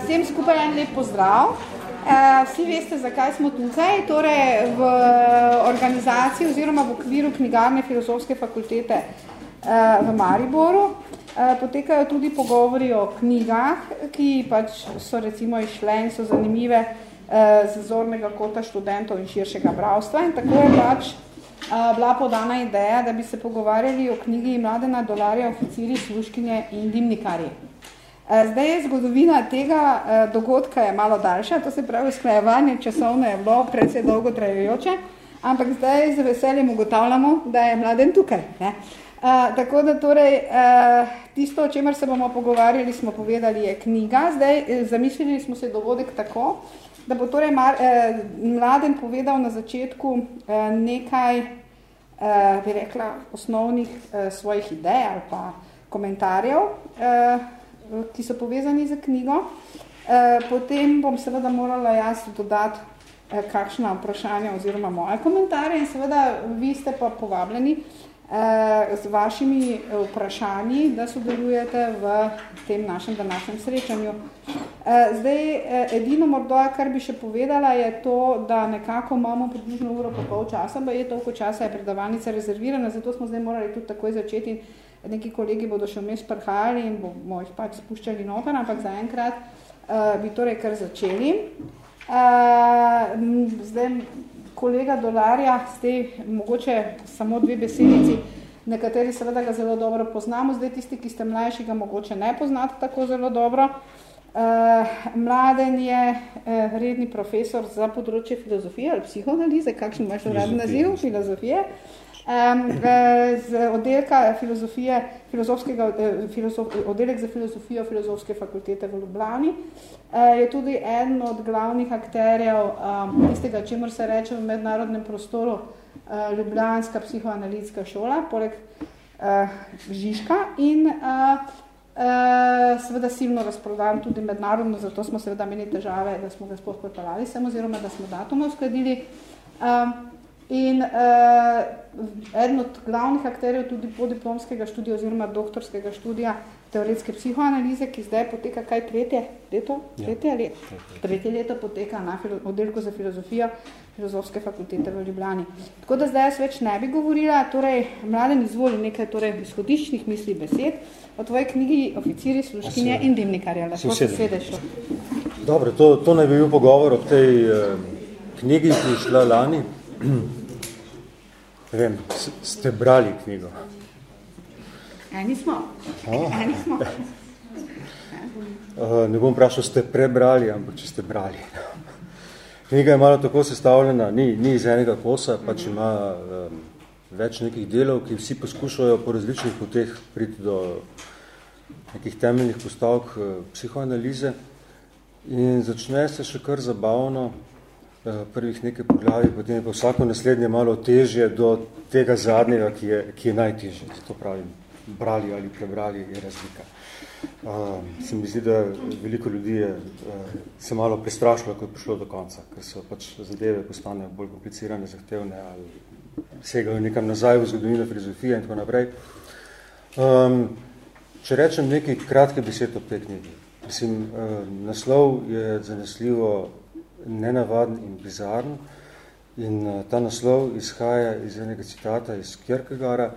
vsem skupaj en lep pozdrav. Uh, vsi veste, zakaj smo tukaj. Torej, v organizaciji oziroma v okviru knjigarne filozofske fakultete uh, v Mariboru uh, potekajo tudi pogovori o knjigah, ki pač so recimo išle in so zanimive z zornega kota študentov in širšega bravstva. In tako je pač bila podana ideja, da bi se pogovarjali o knjigi Mladena dolarja, oficiri, sluškinje in dimnikarji. Eh, zdaj je zgodovina tega eh, dogodka je malo daljša, to se pravi usklajevanje časovno je bilo predvsej dolgo trajajoče, ampak zdaj z veseljem ugotavljamo, da je mladen tukaj. Ne? Uh, tako da torej uh, tisto, o čemer se bomo pogovarjali, smo povedali, je knjiga. Zdaj zamislili smo se dogodek tako, da bo torej mar, uh, mladen povedal na začetku uh, nekaj, uh, bi rekla, osnovnih uh, svojih idej ali pa komentarjev. Uh, ki so povezani z knjigo. Eh, potem bom seveda morala jaz dodati eh, kakšna vprašanja oziroma moje komentarje in seveda vi ste pa povabljeni eh, z vašimi vprašanji, da sodelujete v tem našem današnjem srečanju. Zdaj, edino morda, kar bi še povedala, je to, da nekako imamo približno uro pa pol časa, pa je toliko časa, je predavalnica rezervirana, zato smo zdaj morali tudi takoj začeti neki kolegi bodo še vmes prihajali in bomo jih pač spuščali noter, ampak zaenkrat uh, bi torej kar začeli. Uh, zdaj, kolega Dolarja, ste mogoče samo dve besedici, nekateri seveda ga zelo dobro poznamo, zdaj tisti, ki ste mlajši, ga mogoče ne poznate tako zelo dobro. Uh, mladen je uh, redni profesor za področje filozofije ali psihoanalize, kakšen imaš uradni naziv, filozofije. Um, z oddelka filozofije, filozofskega, eh, filozof, oddelek za filozofijo filozofske fakultete v Ljubljani. Uh, je tudi eden od glavnih akterjev tistega, čemur se reče v mednarodnem prostoru uh, Ljubljanska psihoanalitska šola, poleg Žižka in seveda silno razprodan tudi mednarodno, zato smo seveda imeli težave, da smo ga sploh pripeljali sem oziroma da smo datume uskladili. In uh, eden od glavnih akterjev tudi podiplomskega študija oziroma doktorskega študija teoretske psihoanalize, ki zdaj poteka kaj tretje leto? Ja. Tretje, ja. leto. tretje leto poteka na oddelku za filozofijo filozofske fakultete v Ljubljani. Tako da zdaj jaz več ne bi govorila, torej mladen izvoli nekaj torej izhodiščnih misli besed o tvoji knjigi Oficiri, sluškinje in dimnikarja. Lahko se sedeš. Dobro, to, to naj bi bil pogovor o tej eh, knjigi, ki je šla lani. Vem, ste brali knjigo? Eni smo. Eni smo. Uh, ne bom vprašal, ste prebrali, ampak če ste brali. Knjiga je malo tako sestavljena, ni, ni iz enega kosa, pač ima um, več nekih delov, ki vsi poskušajo po različnih poteh priti do nekih temeljnih postavk uh, psihoanalize. In začne se še kar zabavno, Eh, prvih nekaj poglavij, potem je pa vsako naslednje malo težje do tega zadnjega, ki je, ki je najtežje. Zato pravim, brali ali prebrali je razlika. Uh, se mi zdi, da veliko ljudi je uh, se malo prestrašilo, ko je prišlo do konca, ker so pač zadeve postanejo bolj komplicirane, zahtevne ali segajo nekam nazaj v zgodovino filozofije in tako naprej. Um, če rečem nekaj kratke besed o tej knjigi. Mislim, uh, naslov je zanesljivo nenavaden in bizarn. In uh, ta naslov izhaja iz enega citata iz Kierkegaarda.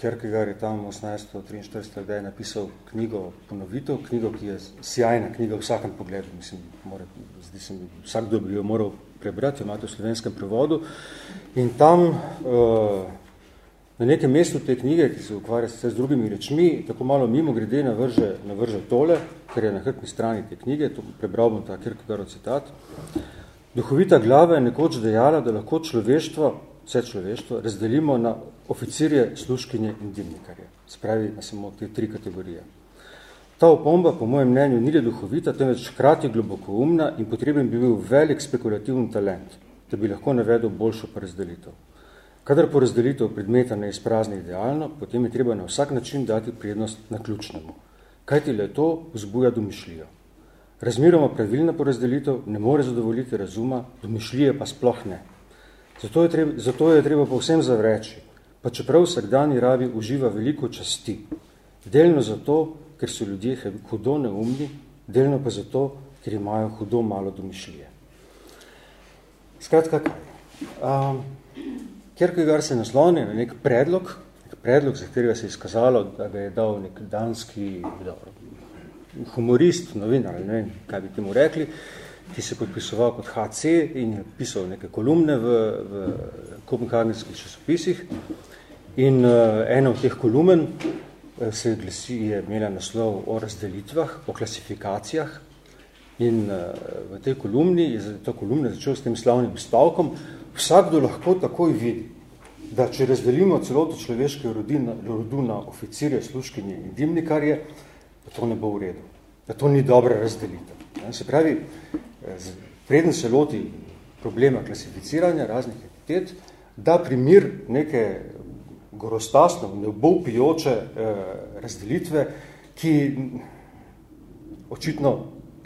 Kierkegaard je tam 1843 da je napisal knjigo Ponovitev, knjigo, ki je sjajna knjiga v vsakem pogledu. Mislim, mora, zdi se mi, vsakdo bi jo moral prebrati, imate v slovenskem prevodu. In tam uh, na nekem mestu te knjige, ki se ukvarja s drugimi rečmi, tako malo mimo grede navrže, navrže tole, kar je na hrbni strani te knjige, to prebral bom ta Kierkegaardov citat. Duhovita glava je nekoč dejala, da lahko človeštvo, vse človeštvo, razdelimo na oficirje, sluškinje in dimnikarje. Spravi na samo te tri kategorije. Ta opomba, po mojem mnenju, ni le duhovita, temveč hkrati globoko umna in potreben bi bil velik spekulativni talent, da bi lahko navedel boljšo porazdelitev. Kadar porazdelitev predmeta ne izprazni idealno, potem je treba na vsak način dati prednost na ključnemu. Kaj ti le to vzbuja domišljijo? Razmeroma pravilna porazdelitev ne more zadovoljiti razuma, domišljije pa sploh ne. Zato je treba, zato je treba povsem zavreči, pa čeprav vsakdani rabi uživa veliko časti. Delno zato, ker so ljudje hudo neumni delno pa zato, ker imajo hudo malo domišljije. Skratka, kaj? Um, Kierkegaard se nasloni na nek predlog, nek predlog, za katerega se je izkazalo, da ga je dal nek danski dobro, humorist, novinar, ne vem, kaj bi temu rekli, ki se je podpisoval kot HC in je pisal neke kolumne v, v kopenhagenskih časopisih. In uh, ena od teh kolumen uh, se glasi, je imela naslov o razdelitvah, o klasifikacijah. In uh, v tej kolumni je ta kolumna začel s tem slavnim stavkom, vsakdo lahko takoj vidi, da če razdelimo celoto človeške rodina, rodu na oficirje, sluškinje in dimnikarje, da to ne bo v redu, da to ni dobra razdelitev. Se pravi, preden se loti problema klasificiranja raznih entitet, da primir neke gorostasno, neubopijoče eh, razdelitve, ki, očitno,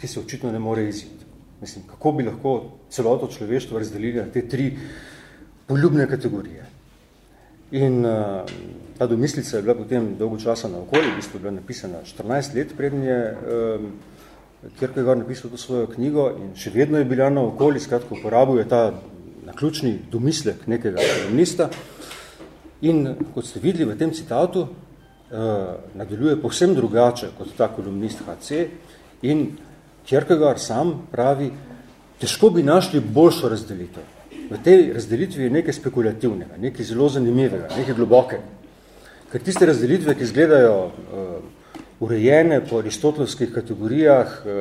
ki se očitno ne more iziti. Mislim, kako bi lahko celoto človeštvo razdelili na te tri poljubne kategorije. In uh, ta domislica je bila potem dolgo časa na okolju, v bistvu je bila napisana 14 let, predn je um, Kierkegaard napisal to svojo knjigo in še vedno je bila na okolju, skratko uporabil je ta naključni domislek nekega kolumnista. In kot ste videli v tem citatu, uh, nadaljuje povsem drugače kot ta kolumnist HC in Kierkegaard sam pravi, težko bi našli boljšo razdelitev. V tej razdelitvi je nekaj spekulativnega, nekaj zelo zanimivega, nekaj globoke. Ker tiste razdelitve, ki izgledajo uh, urejene po aristotelovskih kategorijah, uh,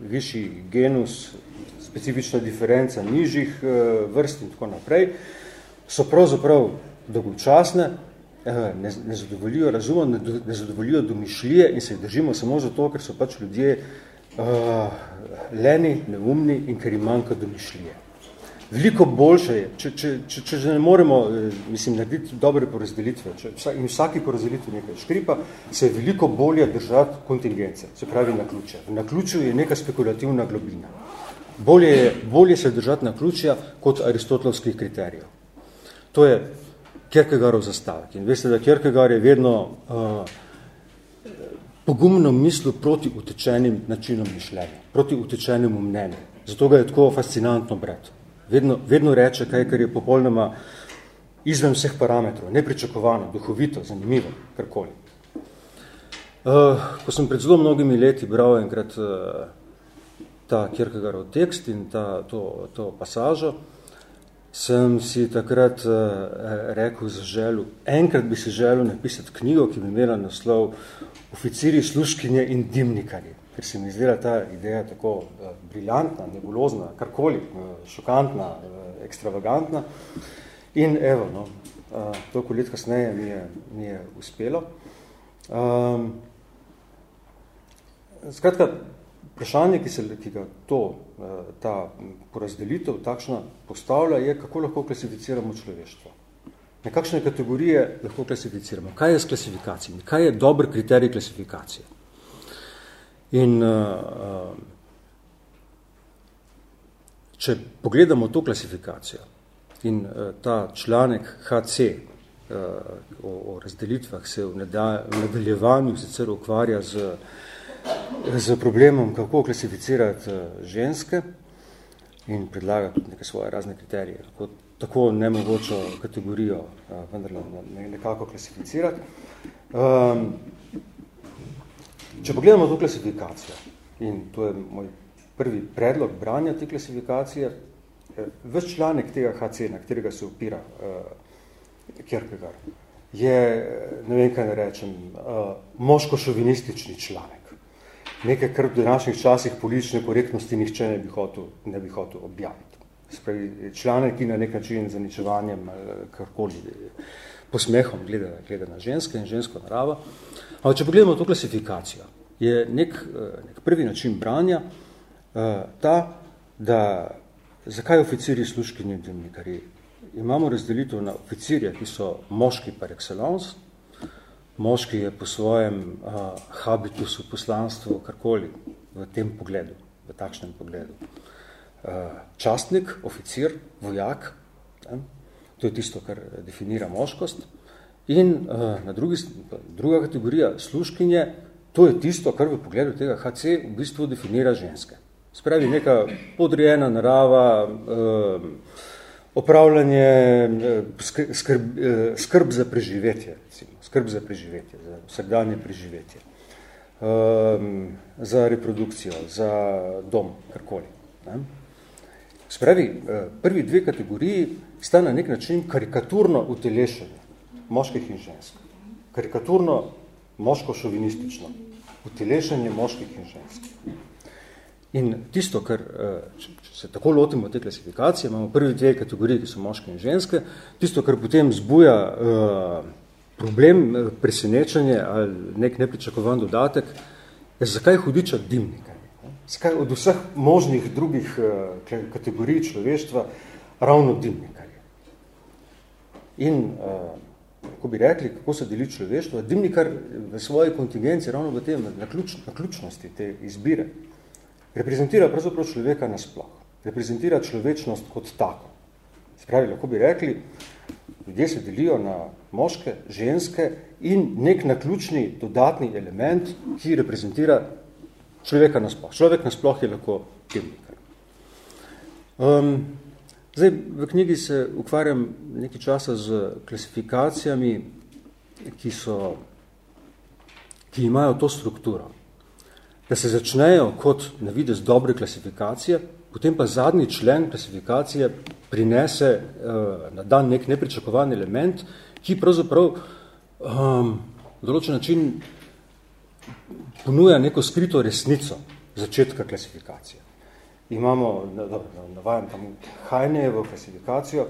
višji genus, specifična diferenca nižjih uh, vrst in tako naprej, so pravzaprav dolgočasne, ne, ne zadovoljijo razuma, ne, ne zadovoljijo domišljije in se jih držimo samo zato, ker so pač ljudje uh, leni, neumni in ker jim manjka domišljije. Veliko boljše je, če, če, če, če ne moremo eh, mislim, narediti dobre porazdelitve če, in vsaki porazdelitvi nekaj škripa, se je veliko bolje držati kontingence, se pravi na ključe. Na ključu je neka spekulativna globina. Bolje, je, bolje se držati na ključja kot aristotelovskih kriterijev. To je Kierkegaardov zastavek. In veste, da Kierkegaard je vedno uh, pogumno mislil proti utečenim načinom mišljenja, proti utečenemu mnenju. Zato ga je tako fascinantno brati vedno, vedno reče kaj, kar je popolnoma izven vseh parametrov, nepričakovano, duhovito, zanimivo, karkoli. Uh, ko sem pred zelo mnogimi leti bral enkrat uh, ta Kierkegaardov tekst in ta, to, to pasažo, sem si takrat uh, rekel za želju, enkrat bi si želel napisati knjigo, ki bi imela naslov Oficiri, sluškinje in dimnikarji ker se mi zdela ta ideja tako uh, briljantna, nebulozna, karkoli, uh, šokantna, uh, ekstravagantna. In evo, no, uh, toliko let kasneje mi je, mi je uspelo. Um, skratka, vprašanje, ki, se, ki ga to, uh, ta porazdelitev takšna postavlja, je, kako lahko klasificiramo človeštvo. Na kakšne kategorije lahko klasificiramo? Kaj je s klasifikacijami? Kaj je dober kriterij klasifikacije? In uh, če pogledamo to klasifikacijo in uh, ta članek HC uh, o, o razdelitvah se v, neda, v nadaljevanju sicer ukvarja z, z problemom, kako klasificirati uh, ženske in predlaga tudi neke svoje razne kriterije, kako tako nemogočo kategorijo uh, vendar nekako klasificirati. Um, Če pogledamo to klasifikacijo, in to je moj prvi predlog branja te klasifikacije, eh, ves članek tega HC, na katerega se opira uh, Kierkegaard, je, ne vem kaj ne rečem, uh, moško-šovinistični članek. Nekaj, kar v današnjih časih politične korektnosti nihče ne bi hotel, ne bi hotel objaviti. Spravi, članek, ki na nek način zaničevanjem, karkoli, posmehom gleda, gleda na ženske in žensko naravo. Ampak, če pogledamo to klasifikacijo, je nek, eh, nek prvi način branja uh, ta, da zakaj oficiri sluškinji in dimnikarji? Imamo razdelitev na oficirje, ki so moški par excellence, moški je po svojem uh, habitusu, poslanstvu, karkoli v tem pogledu, v takšnem pogledu. Uh, častnik, oficir, vojak, ne? to je tisto, kar definira moškost. In uh, na drugi, druga kategorija sluškinje, to je tisto, kar v pogledu tega HC v bistvu definira ženske. Spravi neka podrijena narava, eh, opravljanje, eh, skrb, eh, skrb za preživetje, recimo, skrb za preživetje, za vsakdanje preživetje, um, za reprodukcijo, za dom, karkoli. Ne? Spravi, prvi dve kategoriji sta na nek način karikaturno utelešenje moških in žensk. Karikaturno moško-šovinistično utelešenje moških in žensk. In tisto, kar, če se tako lotimo te klasifikacije, imamo prvi dve kategoriji, ki so moške in ženske, tisto, kar potem zbuja problem, presenečenje ali nek nepričakovan dodatek, je zakaj hudiča dimnika. Zakaj od vseh možnih drugih kategorij človeštva ravno dimnika. In kako bi rekli, kako se deli človeštvo, dimnikar v svoji kontingenci ravno v tem naključ, naključnosti te izbire reprezentira pravzaprav človeka nasploh, reprezentira človečnost kot tako. Spravi, lahko bi rekli, ljudje se delijo na moške, ženske in nek naključni dodatni element, ki reprezentira človeka nasploh. Človek nasploh je lahko dimnikar. Um, Zdaj, v knjigi se ukvarjam nekaj časa z klasifikacijami, ki, so, ki imajo to strukturo. Da se začnejo kot na videz dobre klasifikacije, potem pa zadnji člen klasifikacije prinese uh, na dan nek nepričakovan element, ki pravzaprav um, v določen način ponuja neko skrito resnico začetka klasifikacije imamo, navajam tam Hajnejevo klasifikacijo,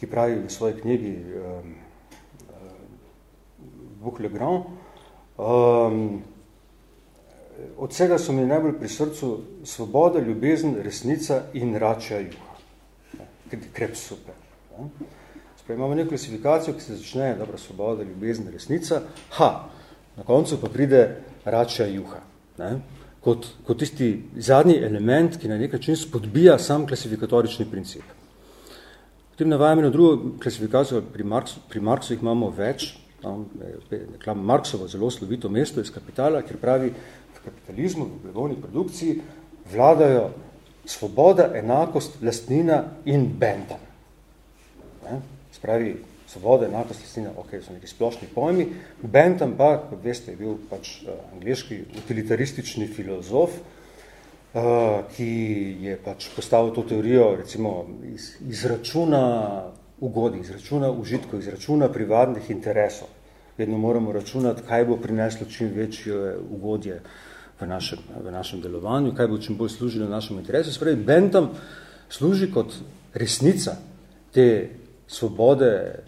ki pravi v svoji knjigi um, Bouc le Grand, um, od vsega so mi najbolj pri srcu svoboda, ljubezen, resnica in račja juha. Krep super. Sprej, imamo neko klasifikacijo, ki se začne, dobra, svoboda, ljubezen, resnica, ha, na koncu pa pride račja juha. Ne? Kot, kot tisti zadnji element, ki na nek način spodbija sam klasifikatorični princip. Potem navajam eno drugo klasifikacijo, pri, Marksu, pri Marksu jih imamo več, tam je Marksovo zelo slovito mesto iz kapitala, kjer pravi, v kapitalizmu, v blagovni produkciji vladajo svoboda, enakost, lastnina in bentam. Ne? Spravi, svoboda, enakost, lastnina, ok, so neki splošni pojmi. Bentham pa, kot veste, je bil pač uh, angliški utilitaristični filozof, uh, ki je pač postavil to teorijo recimo iz, izračuna ugodi, izračuna užitkov, izračuna privadnih interesov. Vedno moramo računati, kaj bo prineslo čim večje ugodje v našem, v našem delovanju, kaj bo čim bolj služilo našemu interesu. Spravi, Bentham služi kot resnica te svobode,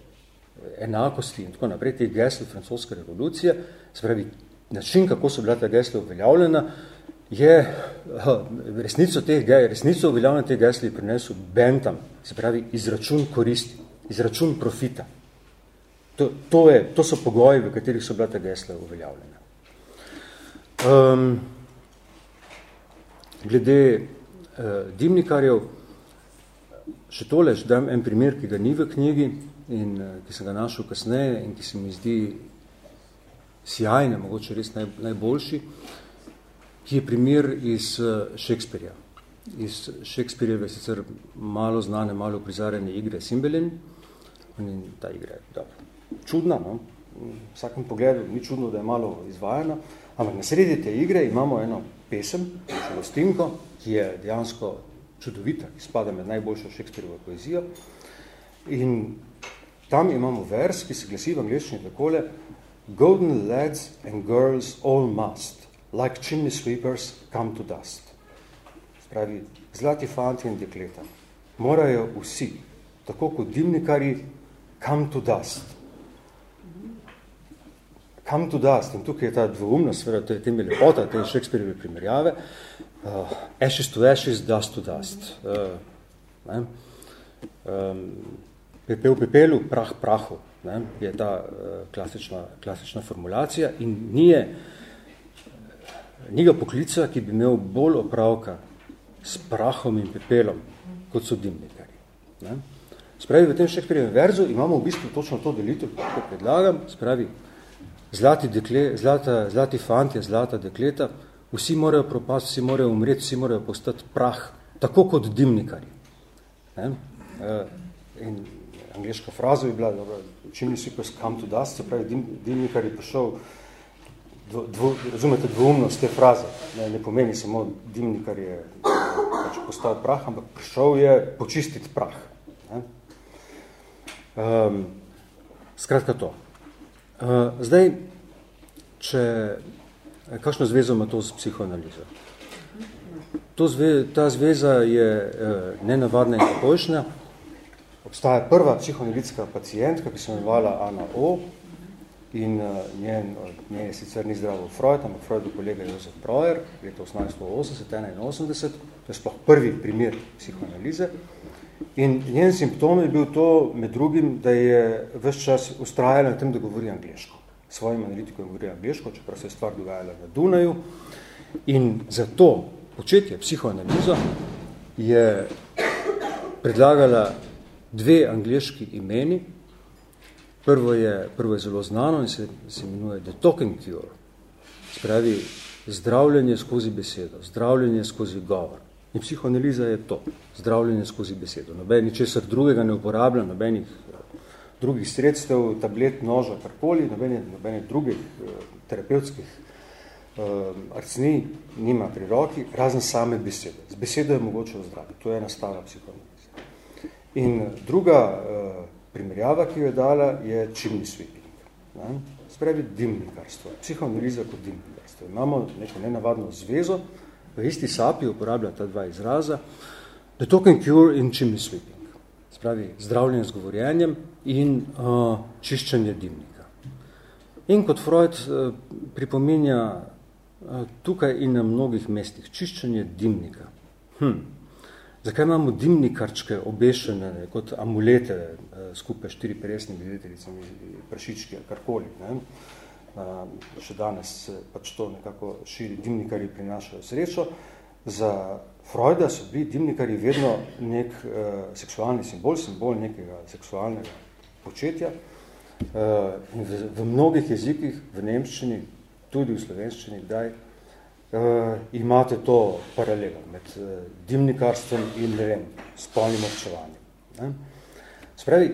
enakosti in tako naprej, te gesle francoske revolucije, se pravi, način, kako so bila ta gesla uveljavljena, je resnico, teh, resnico uveljavljena teh gesli prinesel Bentham, se pravi, izračun koristi, izračun profita. To, to, je, to so pogoji, v katerih so bila ta gesla uveljavljena. Um, glede uh, dimnikarjev, še tole, že dam en primer, ki ga ni v knjigi, in uh, ki sem ga našel kasneje in ki se mi zdi sjajne, mogoče res naj, najboljši, ki je primer iz uh, Shakespearea. Iz Shakespeareove sicer malo znane, malo prizarjene igre Simbelin. In ta igra je dobro. čudna, no? v vsakem pogledu ni čudno, da je malo izvajana, ampak na sredi te igre imamo eno pesem, Šelostinko, ki je dejansko čudovita, ki spada med najboljšo Shakespeareovo poezijo. In Tam imamo vers, ki se glasi v angliščini takole Golden lads and girls all must, like chimney sweepers, come to dust. Spravi, zlati fanti in dekleta, morajo vsi, tako kot dimnikari, come to dust. Come to dust. In tukaj je ta dvoumnost, je tem je lepota, te Shakespeareove primerjave. Uh, ashes to ashes, dust to dust. Uh, ne? Um, pepel pepelu, prah prahu, ne, je ta uh, klasična, klasična formulacija in ni ga poklica, ki bi imel bolj opravka s prahom in pepelom, kot so dimnikari. Ne. Spravi, v tem Shakespeareovem verzu imamo v bistvu točno to delitev, ki predlagam, spravi, zlati, dekle, zlata, zlati fantje, zlata dekleta, vsi morajo propasti, vsi morajo umreti, vsi morajo postati prah, tako kot dimnikari. Ne? Uh, in angliška fraza bi bila, dobro, chimney sweepers come to dust, se pravi, dim, dimnikar je prišel, dvo, dvo, razumete dvoumnost te fraze, ne, ne pomeni samo dimnikar je pač postal prah, ampak prišel je počistiti prah. Ne? Um, skratka to. Uh, zdaj, če, kakšno zvezo ima to z psihoanalizo? To zve, ta zveza je uh, nenavadna in takojšnja, obstaja prva psihoanalitska pacijentka, ki se imenovala Ana O. In uh, njen, njen je sicer ni zdravo Freud, ampak Freudov kolega Josef Breuer, leta 1880-81, to je sploh prvi primer psihoanalize. In njen simptom je bil to, med drugim, da je vse čas ustrajala na tem, da govori angliško. Svojim analitikom govori angliško, čeprav se je stvar dogajala na Dunaju. In zato početje psihoanalizo je predlagala dve angliški imeni. Prvo je, prvo je zelo znano in se, se imenuje The Talking Cure. Spravi zdravljenje skozi besedo, zdravljenje skozi govor. In psihoanaliza je to, zdravljenje skozi besedo. Nobeni česar drugega ne uporablja, nobenih eh, drugih sredstev, tablet, noža, karkoli, nobeni, nobeni drugih uh, terapevtskih uh, arcni nima pri roki, razen same besede. Z besedo je mogoče ozdraviti. To je ena stava psihoanaliza. In druga uh, primerjava, ki jo je dala, je chimney sweeping. Ne? Spravi dimnikarstvo, psihoanaliza kot dimnikarstvo. Imamo neko nenavadno zvezo, v isti sapi uporablja ta dva izraza, the talking cure in chimney sweeping. Spravi zdravljenje z govorjenjem in uh, čiščenje dimnika. In kot Freud uh, pripominja uh, tukaj in na mnogih mestih, čiščenje dimnika. Hm, Zakaj imamo dimnikarčke obešene ne, kot amulete eh, skupaj štiri peresnimi vetelicami, prašički ali karkoli? Ne? Eh, še danes pač to nekako širi, dimnikari prinašajo srečo. Za Freuda so bili dimnikari vedno nek eh, seksualni simbol, simbol nekega seksualnega početja. Eh, in v, v mnogih jezikih, v nemščini, tudi v slovenščini, kdaj, uh, imate to paralelo med uh, dimnikarstvom in ne vem, spolnim občevanjem. Ne? Spravi,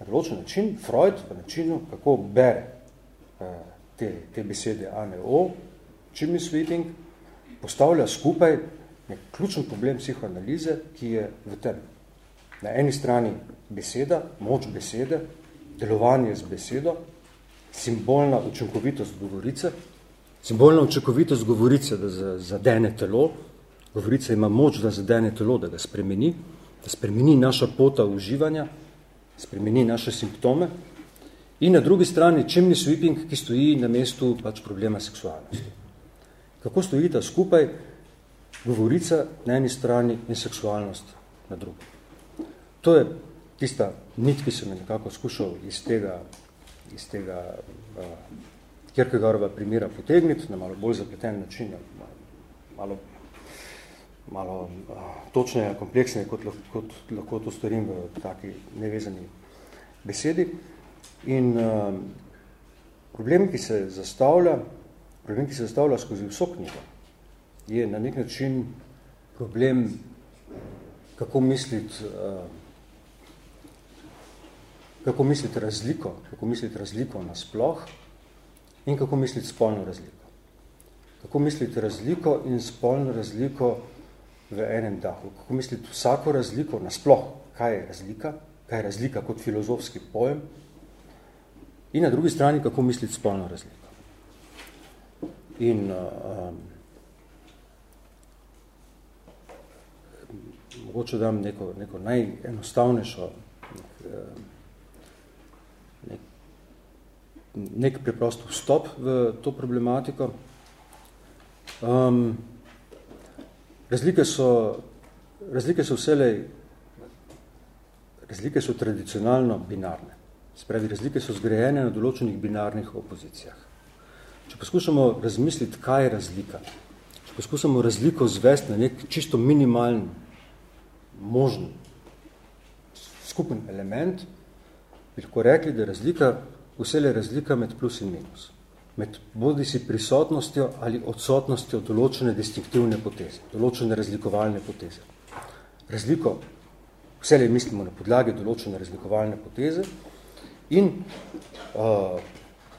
na določen način, Freud v načinu, kako bere uh, te, te besede ANO, chimney sweeping, postavlja skupaj nek ključen problem psihoanalize, ki je v tem. Na eni strani beseda, moč besede, delovanje z besedo, simbolna učinkovitost govorice, Simbolna očakovitost govorice, da zadene telo, govorica ima moč, da zadene telo, da ga spremeni, da spremeni naša pota uživanja, spremeni naše simptome. In na drugi strani chimney sweeping, ki stoji na mestu pač problema seksualnosti. Kako stoji ta skupaj govorica na eni strani in seksualnost na drugi. To je tista nit, ki sem nekako skušal iz tega, iz tega uh, Kierkegaardova primera potegniti na malo bolj zapleten način, malo, malo uh, točneje, kompleksneje, kot, kot lahko to storim v taki nevezani besedi. In uh, problem, ki se zastavlja, problem, ki se zastavlja skozi vso knjigo, je na nek način problem, kako misliti, uh, kako misliti razliko, kako misliti razliko nasploh, in kako misliti spolno razliko. Kako misliti razliko in spolno razliko v enem dahu. Kako misliti vsako razliko nasploh, kaj je razlika, kaj je razlika kot filozofski pojem in na drugi strani, kako misliti spolno razliko. In um, mogoče dam neko, neko najenostavnejšo nek, nek, nek preprost vstop v to problematiko. Um, razlike so, razlike so vselej, razlike so tradicionalno binarne. Spravi, razlike so zgrajene na določenih binarnih opozicijah. Če poskušamo razmisliti, kaj je razlika, če poskušamo razliko zvesti na nek čisto minimalen, možen, skupen element, bi lahko rekli, da je razlika vse je razlika med plus in minus. med bodi si prisotnostjo ali odsotnostjo določene distinktivne poteze, določene razlikovalne poteze. Razliko, vse le mislimo na podlagi določene razlikovalne poteze in uh,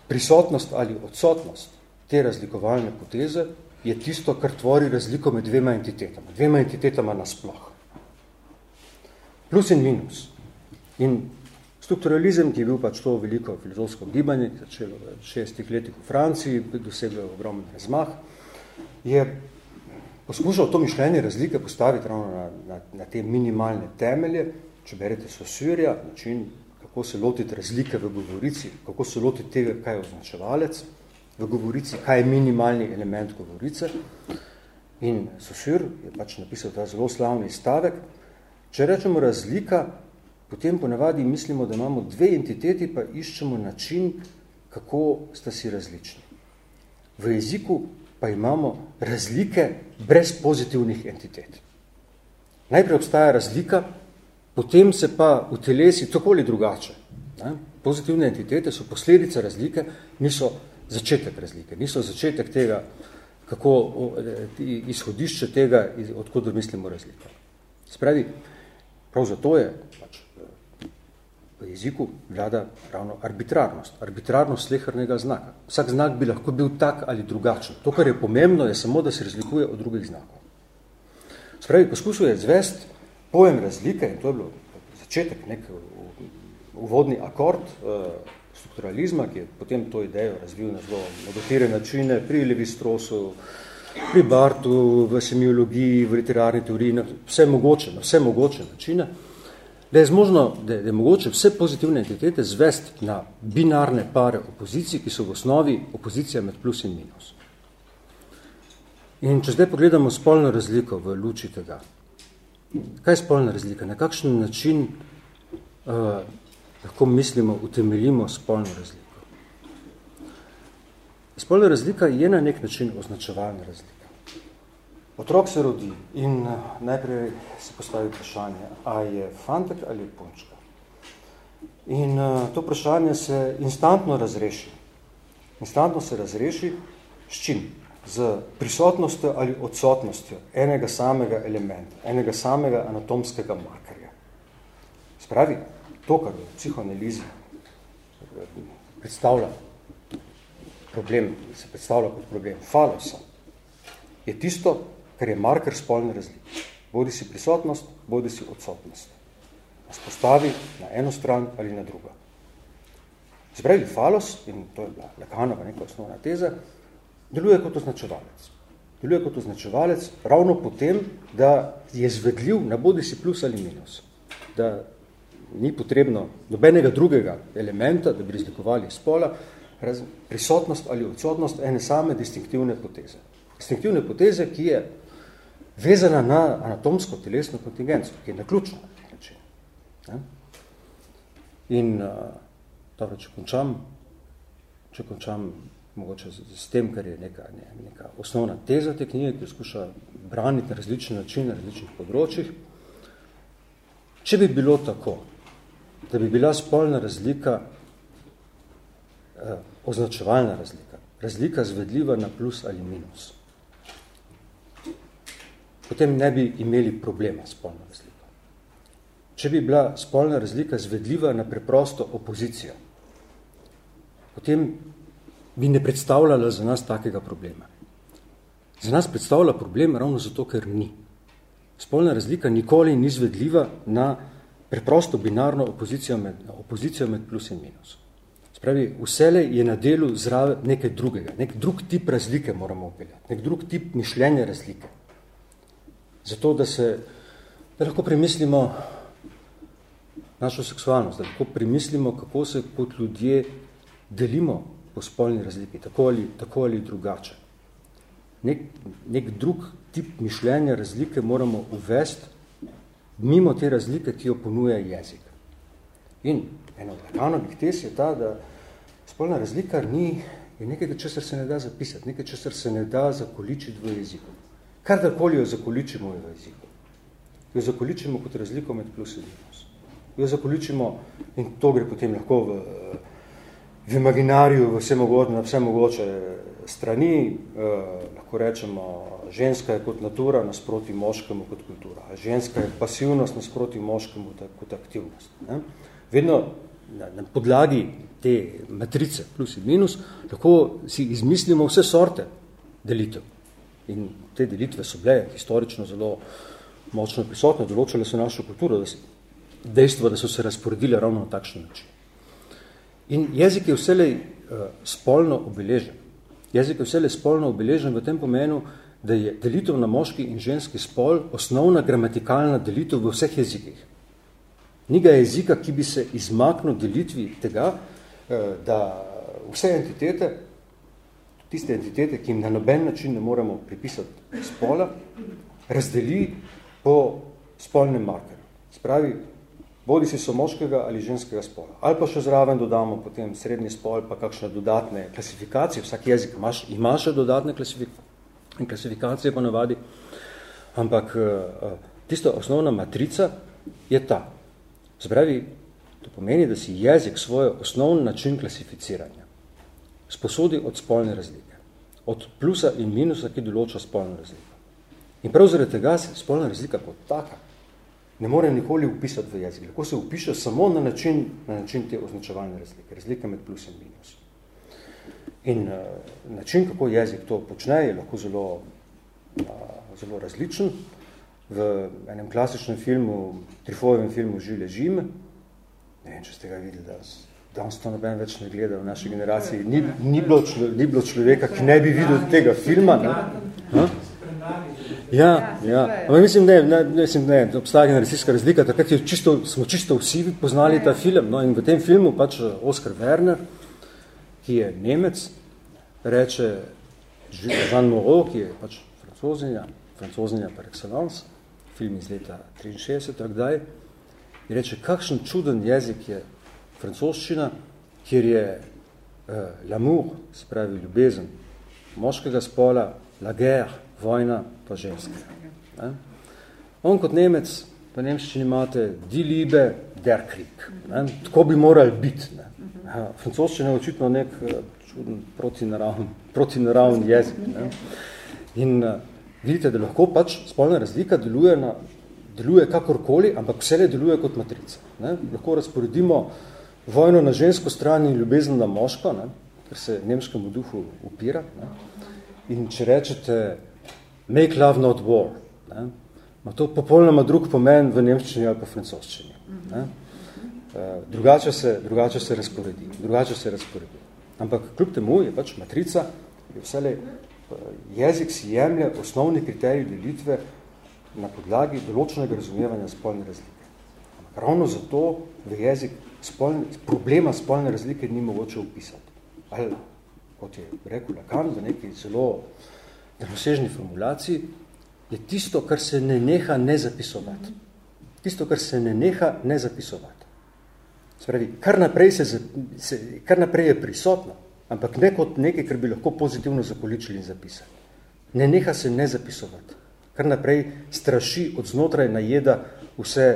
prisotnost ali odsotnost te razlikovalne poteze je tisto, kar tvori razliko med dvema entitetama, dvema entitetama nasploh. Plus in minus. In strukturalizem, ki je bil pač to veliko filozofsko gibanje, ki začelo v šestih letih v Franciji, doseglo ogromen razmah, je poskušal to mišljenje razlike postaviti ravno na, na, na te minimalne temelje, če berete Saussure, način, kako se lotiti razlike v govorici, kako se lotiti tega, kaj je označevalec, v govorici, kaj je minimalni element govorice. In Saussure je pač napisal ta zelo slavni stavek. Če rečemo razlika, potem ponavadi mislimo, da imamo dve entiteti, pa iščemo način, kako sta si različni. V jeziku pa imamo razlike brez pozitivnih entitet. Najprej obstaja razlika, potem se pa v telesi tako ali drugače. Ne? Pozitivne entitete so posledice razlike, niso začetek razlike, niso začetek tega, kako izhodišče tega, odkud mislimo razliko. Spravi, prav zato je v jeziku vlada ravno arbitrarnost, arbitrarnost slehrnega znaka. Vsak znak bi lahko bil tak ali drugačen. To, kar je pomembno, je samo, da se razlikuje od drugih znakov. Spravi, poskušuje zvest pojem razlike, in to je bilo začetek, nek uvodni akord, strukturalizma, ki je potem to idejo razvil na zelo modotere načine pri Levi-Strosu, pri Bartu, v semiologiji, v literarni teoriji, na vse mogoče, na vse mogoče načine, da je, zmožno, da je, da je mogoče vse pozitivne entitete zvest na binarne pare opozicij, ki so v osnovi opozicija med plus in minus. In če zdaj pogledamo spolno razliko v luči tega, kaj je spolna razlika, na kakšen način uh, lahko mislimo, utemeljimo spolno razliko. Spolna razlika je na nek način označevalna razlika. Otrok se rodi in eh, najprej se postavi vprašanje, a je fantek ali je punčka. In uh, to vprašanje se instantno razreši. Instantno se razreši s čim? Z prisotnostjo ali odsotnostjo enega samega elementa, enega samega anatomskega markerja. Spravi, to, kar v psihoanalizi predstavlja problem, se predstavlja kot problem falosa, je tisto, kar je marker spolne razlike. Bodi si prisotnost, bodi si odsotnost. Nas postavi na eno stran ali na drugo. Zbrali falos, in to je bila Lakanova neka osnovna teza, deluje kot označevalec. Deluje kot označevalec ravno potem, da je zvedljiv na bodi si plus ali minus. Da ni potrebno nobenega drugega elementa, da bi razlikovali spola, prisotnost ali odsotnost ene same distinktivne poteze. Distinktivne poteze, ki je vezana na anatomsko telesno kontingenco, ki je naključna. Ne? In uh, dobro, če končam, če končam mogoče z, z tem, kar je neka, ne, neka osnovna teza te knjige, ki skuša braniti na različne načine, na različnih področjih, če bi bilo tako, da bi bila spolna razlika eh, označevalna razlika, razlika zvedljiva na plus ali minus. Potem ne bi imeli problema s spolno razliko. Če bi bila spolna razlika zvedljiva na preprosto opozicijo, potem bi ne predstavljala za nas takega problema. Za nas predstavlja problem ravno zato, ker ni. Spolna razlika nikoli ni zvedljiva na preprosto binarno opozicijo med, opozicijo med plus in minus. Spravi, vsele je na delu zraven nekaj drugega, nek drug tip razlike moramo upeljati, nek drug tip mišljenja razlike. Zato, da se, da lahko premislimo našo seksualnost, da lahko premislimo, kako se kot ljudje delimo po spolni razliki, tako ali, tako ali drugače. Nek, nek drug tip mišljenja razlike moramo uvesti mimo te razlike, ki jo ponuja jezik. In eno od Lakanovih tes je ta, da spolna razlika ni, je nekaj, česar se ne da zapisati, nekaj, česar se ne da zakoličiti v jeziku. Kar takoli jo zakoličimo v jeziku. Jo zakoličimo kot razliko med plus in minus. Jo zakoličimo, in to gre potem lahko v v imaginariju vse mogoče, na vse mogoče strani, eh, lahko rečemo, ženska je kot natura nasproti moškemu kot kultura, ženska je pasivnost nasproti moškemu kot aktivnost. Ne? Vedno na, na podlagi te matrice plus in minus lahko si izmislimo vse sorte delitev. In te delitve so bile historično zelo močno prisotne, določile so našo kulturo, da se, dejstvo, da so se razporedile ravno na takšen način. In jezik je vselej uh, spolno obeležen. Jezik je vselej spolno obeležen v tem pomenu, da je delitev na moški in ženski spol osnovna gramatikalna delitev v vseh jezikih. Ni ga jezika, ki bi se izmaknil delitvi tega, uh, da vse entitete, tiste entitete, ki jim na noben način ne moremo pripisati spola, razdeli po spolnem markerju. Spravi, bodi si so moškega ali ženskega spola. Ali pa še zraven dodamo potem srednji spol, pa kakšne dodatne klasifikacije, vsak jezik ima, ima še dodatne klasifikacije, klasifikacije pa navadi, ampak uh, tista osnovna matrica je ta. Zbravi, to pomeni, da si jezik svoj osnovni način klasificiranja sposodi od spolne razlike, od plusa in minusa, ki določa spolno razliko. In prav zaradi tega se spolna razlika kot taka ne more nikoli upisati v jezik. Lahko se upiše samo na način, na način te označevalne razlike, razlike med plus in minus. In uh, način, kako jezik to počne, je lahko zelo, uh, zelo različen. V enem klasičnem filmu, Trifojevem filmu Žile Žime, ne vem, če ste ga videli, da danes to noben več ne gleda v naši generaciji, ni, ni, bilo člo, ni bilo človeka, ki ne bi videl tega filma. Ne? Ha? Ja, ja. Ampak mislim, ne, ne, mislim, ne, obstaja generacijska razlika, takrat je čisto, smo čisto vsi poznali ta film. No, in v tem filmu pač eh, Oskar Werner, ki je Nemec, reče Jean Moreau, ki je pač francozinja, francozinja par excellence, film iz leta 63, tak daj, in reče, kakšen čuden jezik je francoščina, kjer je uh, l'amour, se pravi ljubezen, moškega spola, la guerre, vojna pa ženske. Ne? On kot Nemec, pa Nemščini imate die Liebe, der Krieg. Ne? Tako bi morali biti. Ne? Ja, Francoščina je očitno nek eh, čuden protinaravn, protinaravn jezik. Ne? In uh, vidite, da lahko pač spolna razlika deluje, na, deluje kakorkoli, ampak vse deluje kot matrica. Ne? Lahko razporedimo vojno na žensko stran in ljubezen na moško, ne? ker se nemškemu duhu upira. Ne? In če rečete, make love not war. Ne? Ma to popolnoma drug pomen v nemščini ali pa francoščini. Ne? Eh, drugače se, drugače se razporedi. Drugače se razporedi. Ampak kljub temu je pač matrica, je vsele, eh, jezik si jemlje osnovni kriterij delitve na podlagi določenega razumevanja spolne razlike. Ampak ravno zato v jezik spolne, problema spolne razlike ni mogoče upisati. Ali, kot je rekel Lacan, v neki zelo ravnosežni formulaciji, je tisto, kar se ne neha ne zapisovati. Tisto, kar se ne neha ne zapisovati. Spravi, kar naprej, se, se, kar naprej je prisotno, ampak ne kot nekaj, kar bi lahko pozitivno zakoličili in zapisali. Ne neha se ne zapisovati. Kar naprej straši od znotraj najeda vse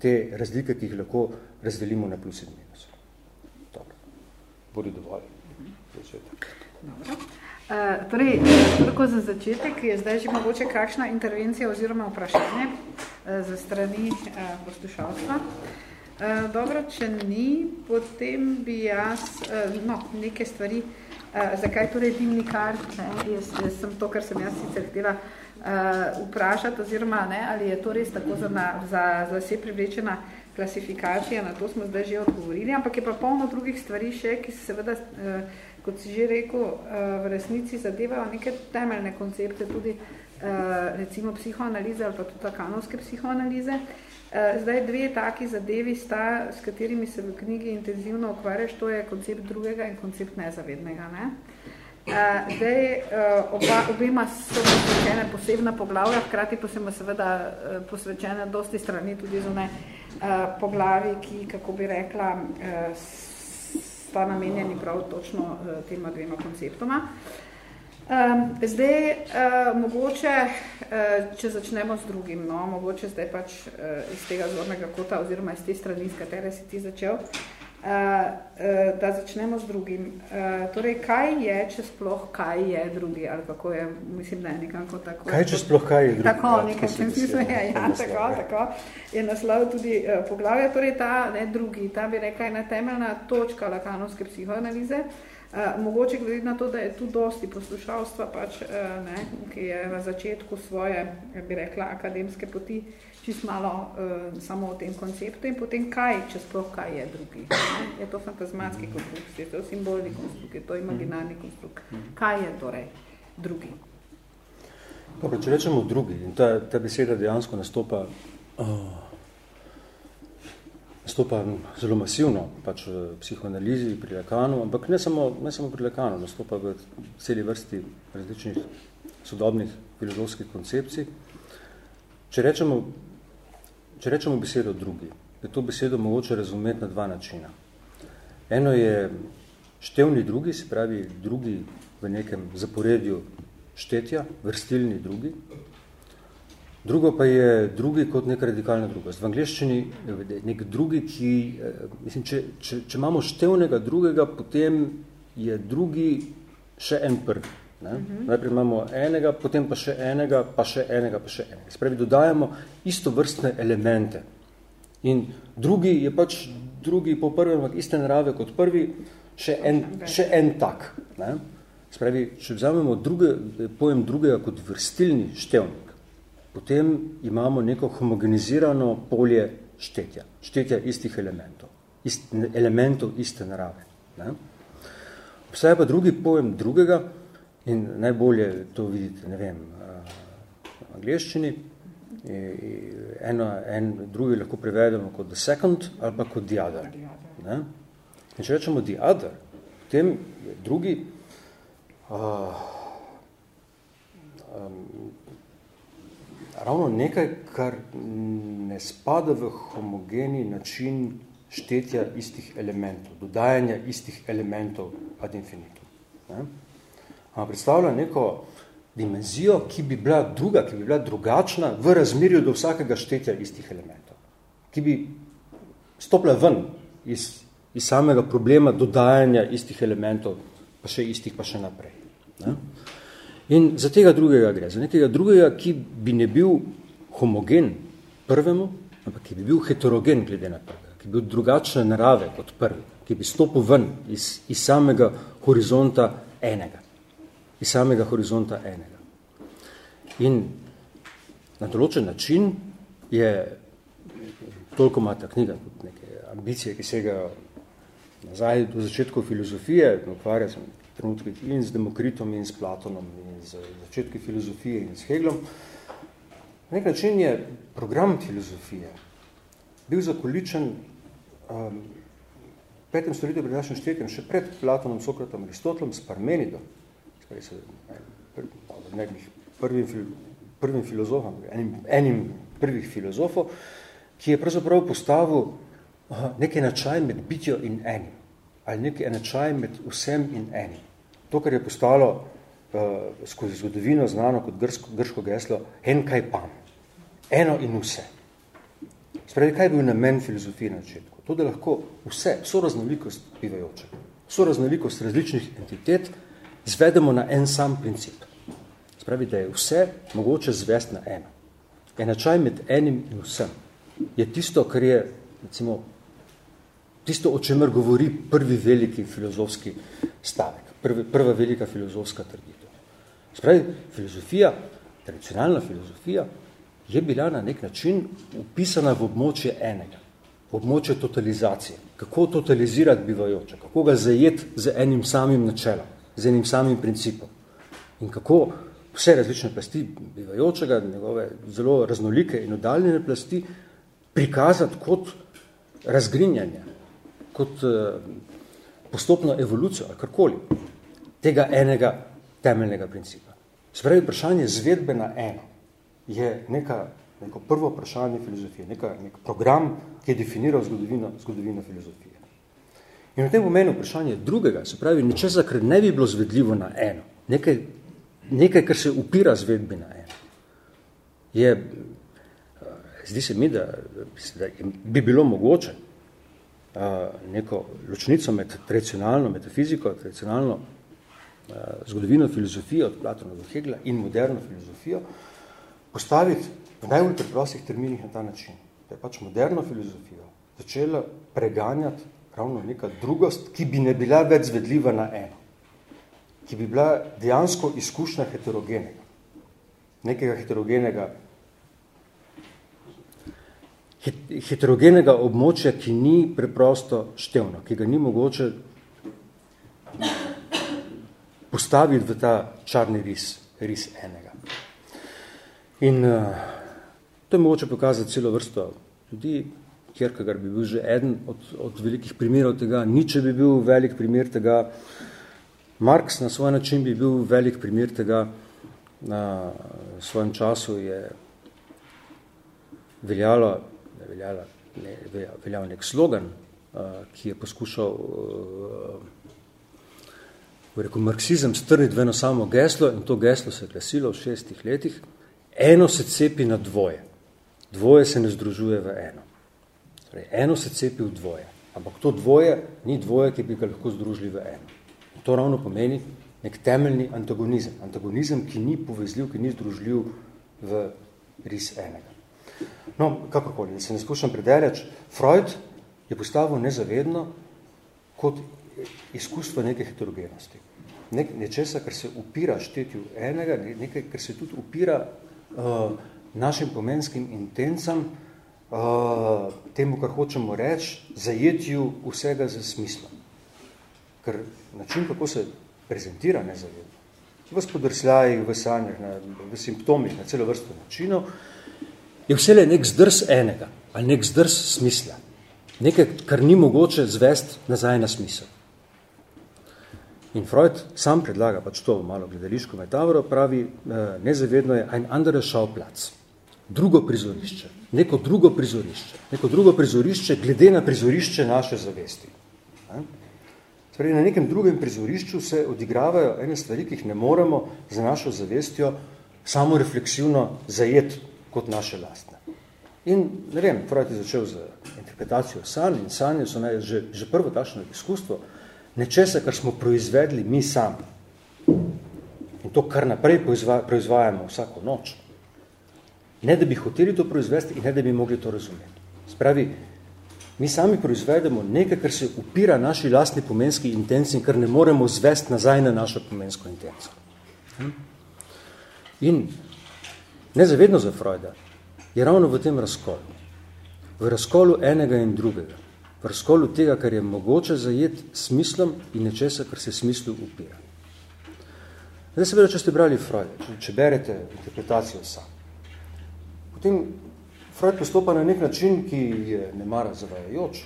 te razlike, ki jih lahko razdelimo na plus in minus. Dobro. Bodi dovolj. Začetek. Dobro. Uh, torej, tako za začetek je zdaj že mogoče kakšna intervencija oziroma vprašanje uh, za strani uh, poslušalstva. Uh, dobro, če ni, potem bi jaz, uh, no, neke stvari, uh, zakaj torej dimnikar, ne, jaz, jaz sem to, kar sem jaz sicer htela uh, vprašati, oziroma ne, ali je to res tako za, na, za, za vse privlečena klasifikacija, na to smo zdaj že odgovorili, ampak je pa polno drugih stvari še, ki se seveda uh, kot si že rekel, eh, v resnici zadevajo neke temeljne koncepte, tudi eh, recimo psihoanalize ali pa tudi kanovske psihoanalize. Eh, zdaj dve taki zadevi sta, s katerimi se v knjigi intenzivno ukvarjaš, to je koncept drugega in koncept nezavednega. Ne? Zdaj, oba, obema so posvečene posebna poglavja, hkrati pa se seveda posvečene dosti strani tudi zunaj poglavi, ki, kako bi rekla, sta namenjeni prav točno uh, tema dvema konceptoma. Zdaj, mogoče, če začnemo z drugim, no, mogoče zdaj pač iz tega zornega kota oziroma iz te strani, iz katere si ti začel, da začnemo z drugim. Torej, kaj je, če sploh kaj je drugi, ali kako je, mislim, da je nekako tako. Kaj, če sploh kaj je drugi? Tako, ja, nekaj, če mislim, ja, ja, tako, tako. Je naslov tudi uh, poglavja, torej ta ne, drugi, ta bi rekla ena temeljna točka lakanovske psihoanalize, Uh, mogoče glede na to, da je tu dosti poslušalstva, pač, uh, ne, ki je v začetku svoje, bi rekla, akademske poti, čist malo uh, samo o tem konceptu in potem kaj, če sploh kaj je drugi. Ne? Je to fantazmatski konstrukt, je to simbolni konstrukt, je to imaginarni konstrukt. Kaj je torej drugi? Dobro, če rečemo drugi, in ta, ta beseda dejansko nastopa uh, nastopa zelo masivno pač v psihoanalizi, pri Lakanu, ampak ne samo, ne samo pri Lakanu, nastopa v celi vrsti različnih sodobnih filozofskih koncepcij. Če rečemo, če rečemo besedo drugi, je to besedo mogoče razumeti na dva načina. Eno je števni drugi, se pravi drugi v nekem zaporedju štetja, vrstilni drugi, Drugo pa je drugi kot neka radikalna drugost. V angliščini je nek drugi, ki, eh, mislim, če, če, če imamo števnega drugega, potem je drugi še en prvi. Ne? Uh. -huh. Najprej imamo enega, potem pa še enega, pa še enega, pa še enega. Spravi, dodajamo isto vrstne elemente. In drugi je pač drugi po prvem, ampak iste narave kot prvi, še en, še en tak. Ne? Spravi, če vzamemo druge, pojem drugega kot vrstilni števnik, potem imamo neko homogenizirano polje štetja, štetja istih elementov, ist, elementov iste narave. Ne? Obstaja pa drugi pojem drugega in najbolje to vidite, ne vem, v angliščini, eno, en drugi lahko prevedemo kot the second ali pa kot the other. Ne? In če rečemo the other, potem je drugi uh, um, ravno nekaj, kar ne spada v homogeni način štetja istih elementov, dodajanja istih elementov ad infinitum. Ne? Predstavlja neko dimenzijo, ki bi bila druga, ki bi bila drugačna v razmerju do vsakega štetja istih elementov. Ki bi stopila ven iz, iz samega problema dodajanja istih elementov, pa še istih, pa še naprej. Ne? In za tega drugega gre, za nekega drugega, ki bi ne bil homogen prvemu, ampak ki bi bil heterogen glede na prvega, ki bi bil drugačne narave kot prvi, ki bi stopil ven iz, iz samega horizonta enega. Iz samega horizonta enega. In na določen način je, toliko ima ta knjiga, neke ambicije, ki sega nazaj do začetku filozofije, ukvarja se trenutkih in z Demokritom in s Platonom in z začetki filozofije in s Heglom. Na nek način je program filozofije bil zakoličen um, v petem stoletju pred našim štetjem, še pred Platonom, Sokratom, Aristotlom, s Parmenidom, se, nekih prvim, prvim filozofom, enim, enim prvih filozofov, ki je pravzaprav postavil nekaj načaj med bitjo in enim, ali nekaj načaj med vsem in enim to, kar je postalo uh, skozi zgodovino znano kot grško, grško geslo, en kaj pa, eno in vse. Spravi, kaj je bil namen filozofije na začetku? To, da lahko vse, vso raznolikost bivajoče, vso raznolikost različnih entitet zvedemo na en sam princip. Spravi, da je vse mogoče zvesti na eno. Enačaj med enim in vsem je tisto, kar je, recimo, tisto, o čemer govori prvi veliki filozofski stavek prvi, prva velika filozofska trditev. Spravi, filozofija, tradicionalna filozofija, je bila na nek način upisana v območje enega, v območje totalizacije. Kako totalizirati bivajoče, kako ga zajeti z enim samim načelom, z enim samim principom. In kako vse različne plasti bivajočega, njegove zelo raznolike in oddaljene plasti, prikazati kot razgrinjanje, kot uh, postopno evolucijo ali karkoli tega enega temeljnega principa. Spravi, vprašanje zvedbe na eno je neka, neko prvo vprašanje filozofije, neka, nek program, ki je definiral zgodovino, zgodovino filozofije. In v tem pomenu vprašanje drugega, se pravi, nečesa, kar ne bi bilo zvedljivo na eno, nekaj, nekaj kar se upira zvedbi na eno, je, zdi se mi, da, da bi bilo mogoče neko ločnico med tradicionalno metafiziko, tradicionalno zgodovino filozofijo od Platona do Hegla in moderno filozofijo, postaviti v najbolj preprostih terminih na ta način. Da je pač moderno filozofijo začela preganjati ravno neka drugost, ki bi ne bila več zvedljiva na eno. Ki bi bila dejansko izkušnja heterogenega. Nekega heterogenega heterogenega območja, ki ni preprosto števno, ki ga ni mogoče postaviti v ta čarni ris, ris enega. In uh, to je mogoče pokazati celo vrsto ljudi, Kierkegaard bi bil že eden od, od velikih primerov tega, Nietzsche bi bil velik primer tega, Marx na svoj način bi bil velik primer tega, na svojem času je veljalo, ne veljalo, ne, veljal nek slogan, uh, ki je poskušal uh, rekel, marksizem strniti v eno samo geslo in to geslo se je glasilo v šestih letih, eno se cepi na dvoje, dvoje se ne združuje v eno. Torej, eno se cepi v dvoje, ampak to dvoje ni dvoje, ki bi ga lahko združili v eno. To ravno pomeni nek temeljni antagonizem. Antagonizem, ki ni povezljiv, ki ni združljiv v ris enega. No, kakorkoli, da se ne spuščam predeljač, Freud je postavil nezavedno kot izkustvo neke heterogenosti. Nek, nečesa, kar se upira štetju enega, nekaj, kar se tudi upira uh, našim pomenskim intencam, uh, temu, kar hočemo reči, zajetju vsega za smislom. Ker način, kako se prezentira nezavedno, v spodrsljajih, v sanjah, na, v simptomih, na celo vrsto načinov, je vsele nek zdrs enega ali nek zdrs smisla. Nekaj, kar ni mogoče zvesti nazaj na smisel. In Freud sam predlaga pač to malo gledališko metavro, pravi, eh, nezavedno je ein anderer Schauplatz, drugo prizorišče, neko drugo prizorišče, neko drugo prizorišče glede na prizorišče naše zavesti. Torej, na nekem drugem prizorišču se odigravajo ene stvari, ki jih ne moremo za našo zavestjo samo refleksivno zajeti kot naše lastne. In, ne vem, Freud je začel z interpretacijo sanj in sanje so naj, že, že prvo takšno izkustvo, nečesa, kar smo proizvedli mi sami. In to, kar naprej proizvajamo vsako noč. Ne, da bi hoteli to proizvesti in ne, da bi mogli to razumeti. Spravi, mi sami proizvedemo nekaj, kar se upira naši lastni pomenski intenciji in kar ne moremo zvesti nazaj na našo pomensko intencijo. Hm? In nezavedno za Freuda je ravno v tem razkolu. V razkolu enega in drugega v razkolu tega, kar je mogoče zajeti smislom in nečesa, kar se smislu upira. Zdaj seveda, če ste brali Freud, če, če berete interpretacijo sam, potem Freud postopa na nek način, ki je ne mara zavajajoč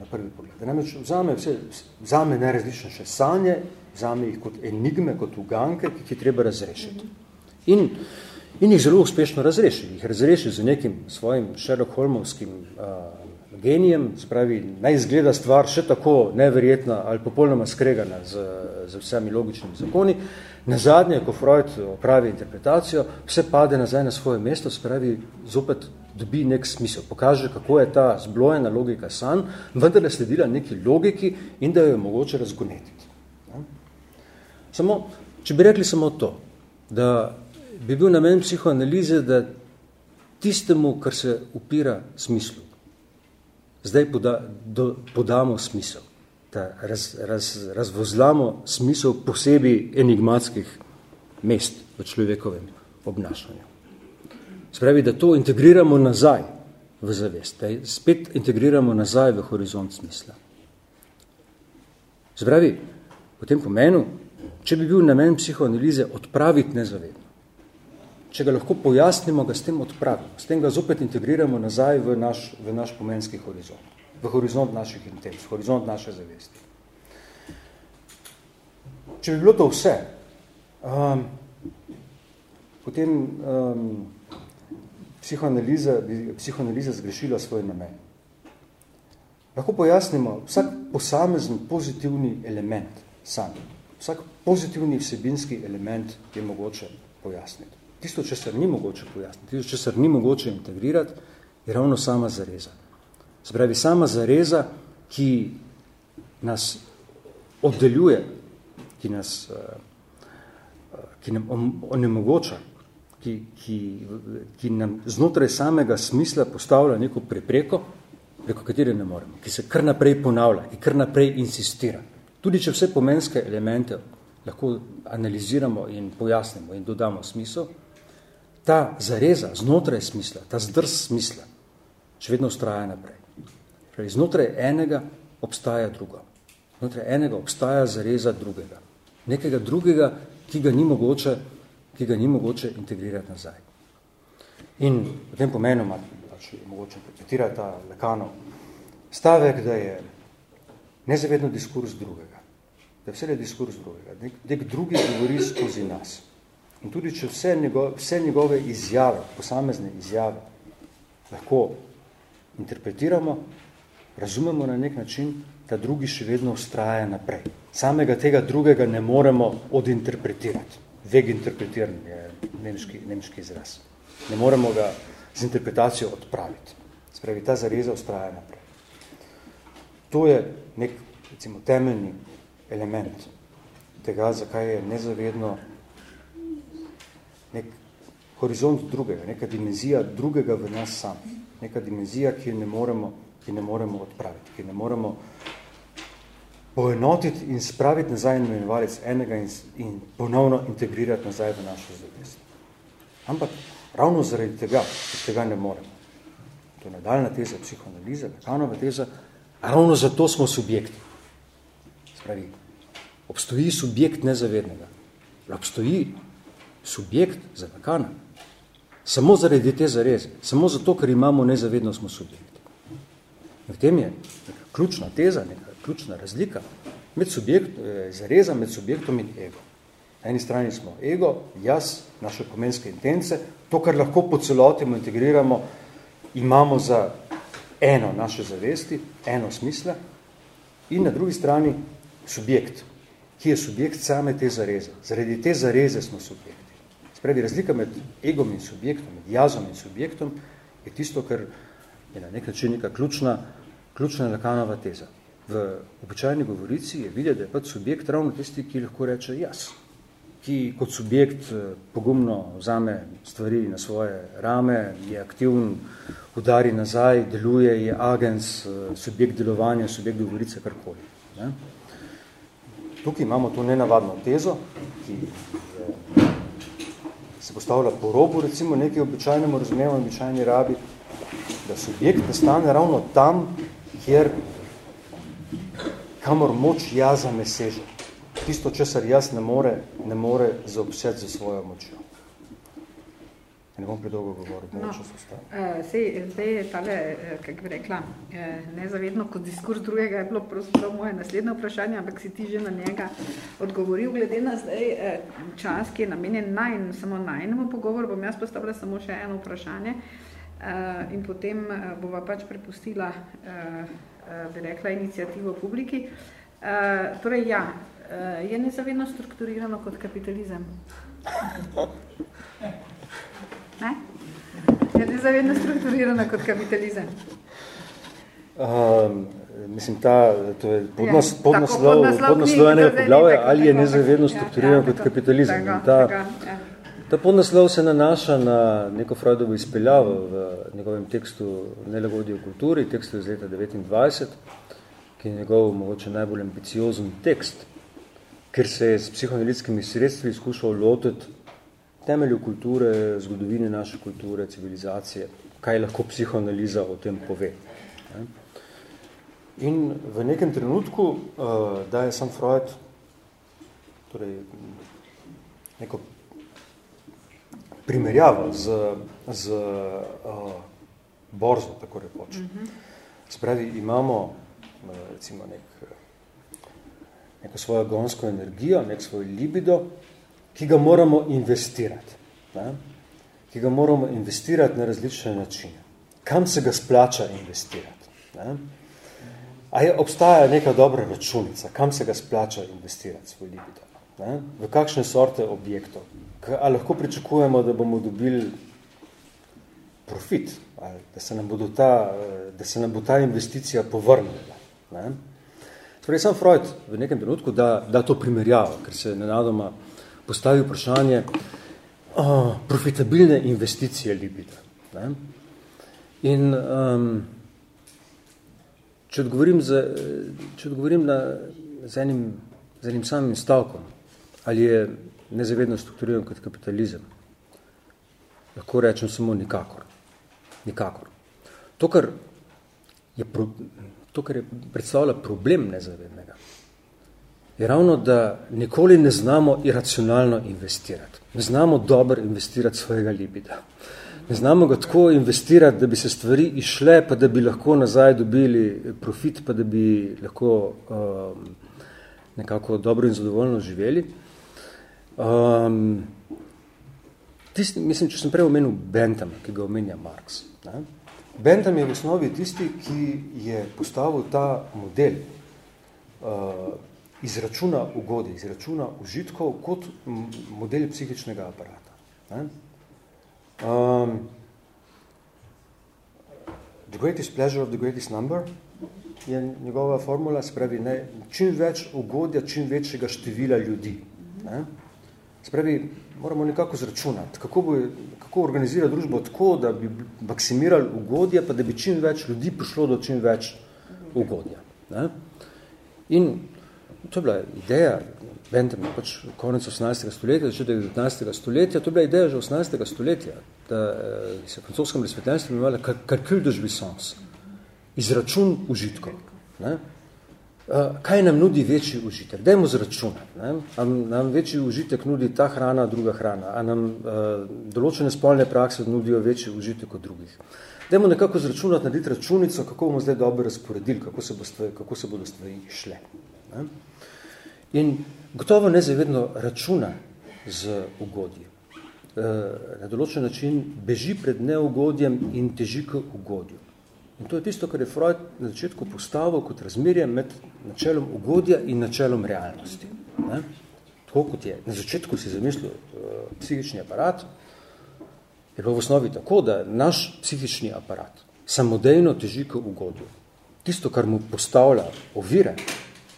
na prvi pogled. Namreč vzame, vse, vzame najrazličnejše sanje, vzame jih kot enigme, kot uganke, ki jih treba razrešiti. In, in jih zelo uspešno razreši. Jih razreši z nekim svojim Sherlock Holmovskim uh, genijem, spravi, naj izgleda stvar še tako neverjetna ali popolnoma skregana z, z vsemi logičnimi zakoni. Na zadnje, ko Freud opravi interpretacijo, vse pade nazaj na svoje mesto, spravi, zopet dobi nek smisel, pokaže, kako je ta zblojena logika san, vendar je sledila neki logiki in da jo je mogoče razgonetiti. Samo, če bi rekli samo to, da bi bil namen psihoanalize, da tistemu, kar se upira smislu, zdaj poda, do, podamo smisel, raz, raz, razvozlamo smisel posebej enigmatskih mest v človekovem obnašanju. Spravi, da to integriramo nazaj v zavest, da spet integriramo nazaj v horizont smisla. Spravi, v tem pomenu, če bi bil namen psihoanalize odpraviti nezavedno, če ga lahko pojasnimo, ga s tem odpravimo. S tem ga zopet integriramo nazaj v naš, v naš pomenski horizont, v horizont naših intenc, v horizont naše zavesti. Če bi bilo to vse, um, potem um, psihoanaliza, bi psihoanaliza zgrešila svoj namen. Lahko pojasnimo vsak posamezen pozitivni element sam. Vsak pozitivni vsebinski element je mogoče pojasniti. Tisto, če se ni mogoče pojasniti, tisto, če se ni mogoče integrirati, je ravno sama zareza. Spravi, sama zareza ki nas oddeljuje, ki nas ki nam onemogoča, ki, ki, ki nam znotraj samega smisla postavlja neko prepreko, preko katere ne moremo, ki se kar naprej ponavlja, ki kar naprej insistira. Tudi če vse pomenske elemente lahko analiziramo in pojasnimo in dodamo smisel, ta zareza znotraj smisla, ta zdrs smisla, še vedno ustraja naprej. Pravi, znotraj enega obstaja drugo. Znotraj enega obstaja zareza drugega. Nekega drugega, ki ga ni mogoče, ki ga ni mogoče integrirati nazaj. In v tem pomenu ima pač mogoče interpretirati ta Lekanov stavek, da je nezavedno diskurs drugega. Da je vse diskurs drugega. Nek, nek drugi govori skozi nas. In tudi, če vse njegove, vse njegove izjave, posamezne izjave, lahko interpretiramo, razumemo na nek način, ta drugi še vedno ustraja naprej. Samega tega drugega ne moremo odinterpretirati. Veg interpretiran je nemški, nemški izraz. Ne moremo ga z interpretacijo odpraviti. Spravi, ta zareza ustraja naprej. To je nek, recimo, temeljni element tega, zakaj je nezavedno nek horizont drugega, neka dimenzija drugega v nas sam. Neka dimenzija, ki ne moremo, ki ne moremo odpraviti, ki ne moremo poenotiti in spraviti nazaj na imenovalec enega in, in ponovno integrirati nazaj v našo zavest. Ampak ravno zaradi tega, tega ne moremo. To je nadaljna teza psihoanalize, Lacanova teza, ravno zato smo subjekti. Spravi, obstoji subjekt nezavednega. Obstoji subjekt za Lacana. Samo zaradi te zareze. Samo zato, ker imamo nezavedno, smo subjekti. V tem je ključna teza, neka ključna razlika med subjekt, eh, zareza med subjektom in ego. Na eni strani smo ego, jaz, naše pomenske intence, to, kar lahko po celotimo integriramo, imamo za eno naše zavesti, eno smisla, in na drugi strani subjekt, ki je subjekt same te zareze. Zaradi te zareze smo subjekti. Spravi, razlika med egom in subjektom, med jazom in subjektom, je tisto, kar je na nek način neka ključna, ključna Lacanova teza v običajni govorici je videti, da je pač subjekt ravno tisti, ki lahko reče jaz, ki kot subjekt eh, pogumno vzame stvari na svoje rame, je aktivn, udari nazaj, deluje, je agens, eh, subjekt delovanja, subjekt govorice, karkoli. Ne? Tukaj imamo to nenavadno tezo, ki je, se postavlja po robu, recimo nekaj običajnemu razumevanju, običajni rabi, da subjekt nastane ravno tam, kjer kamor moč jaza me seže. Tisto, česar jaz ne more, ne more zaobseti za svojo močjo. Ne bom predolgo govoril, no, čas uh, sej, zdaj je tale, eh, kak bi rekla, eh, nezavedno kot diskurs drugega je bilo pravzaprav moje naslednje vprašanje, ampak si ti že na njega odgovoril. Glede na zdaj eh, čas, ki je namenjen naj in samo najnemu pogovoru, bom jaz postavila samo še eno vprašanje eh, in potem eh, bova pač prepustila eh, Eh, bi rekla, inicijativo publiki. Torej, ja, je nezavedno strukturirano kot kapitalizem? Ne? Je nezavedno strukturirano kot kapitalizem? Um, mislim, ta, to je podnos, ja, podnoslov, podnoslov enega poglavja, ali je nezavedno strukturirano ja, ja, kot kapitalizem. Tako, ta, tako, ja. Ta podnaslov se nanaša na neko Freudovo izpeljavo v njegovem tekstu Nelagodje v kulturi, tekstu iz leta 29, ki je njegov mogoče najbolj ambiciozen tekst, ker se je s psihoanalitskimi sredstvi skušal lotiti temelju kulture, zgodovine naše kulture, civilizacije, kaj lahko psihoanaliza o tem pove. In v nekem trenutku uh, daje sam Freud torej, neko primerjava z, z uh, borzo, tako rekoč. Mm -hmm. Spravi, imamo uh, recimo nek, neko svojo gonsko energijo, nek svoj libido, ki ga moramo investirati. Ne? Ki ga moramo investirati na različne načine. Kam se ga splača investirati? Ne? A je, obstaja neka dobra računica, kam se ga splača investirati svoj libido? Ne? V kakšne sorte objektov? A lahko pričakujemo, da bomo dobili profit, ali da se nam, bodo ta, da se nam bo ta investicija povrnila. Ne? Torej, sam Freud v nekem trenutku da, da to primerjavo, ker se nenadoma postavi vprašanje o, profitabilne investicije libida. Ne? In um, če odgovorim, za, če odgovorim na, z, enim, z enim samim stavkom, ali je nezavedno strukturiran kot kapitalizem, lahko rečem samo nikakor. Nikakor. To, kar je, pro, to, kar je predstavlja problem nezavednega, je ravno, da nikoli ne znamo iracionalno investirati. Ne znamo dobro investirati svojega libida. Ne znamo ga tako investirati, da bi se stvari išle, pa da bi lahko nazaj dobili profit, pa da bi lahko um, nekako dobro in zadovoljno živeli. Um, tisti, mislim, če sem prej omenil Bentham, ki ga omenja Marx. Ne? Bentham je v osnovi tisti, ki je postavil ta model uh, izračuna ugodja, izračuna užitkov kot model psihičnega aparata. Ne? Um, the greatest pleasure of the greatest number je njegova formula, spravi, ne, čim več ugodja, čim večjega števila ljudi. Ne? Spravi, moramo nekako zračunati, kako, bo, kako organizira družbo tako, da bi maksimirali ugodje, pa da bi čim več ljudi prišlo do čim več ugodja. Ne? In to je bila ideja, Bentham, pač konec 18. stoletja, začetek 19. stoletja, to je bila ideja že 18. stoletja, da eh, se v francoskem razsvetljenstvu imela calcul de jouissance, izračun užitkov. Uh, kaj nam nudi večji užitek? Dajmo zračunati. Ne? A nam večji užitek nudi ta hrana, druga hrana, a nam uh, določene spolne prakse nudijo večji užitek od drugih. Dajmo nekako zračunati, narediti računico, kako bomo zdaj dobro razporedili, kako se, bo stvari, kako se bodo stvari šle. Ne? In gotovo nezavedno računa z ugodjem. Uh, na določen način beži pred neugodjem in teži k ugodju. In to je tisto, kar je Freud na začetku postavil kot razmerje med načelom ugodja in načelom realnosti. Ne? Tako kot je na začetku si zamislil uh, psihični aparat, je bilo v osnovi tako, da naš psihični aparat samodejno teži k ugodju. Tisto, kar mu postavlja ovire,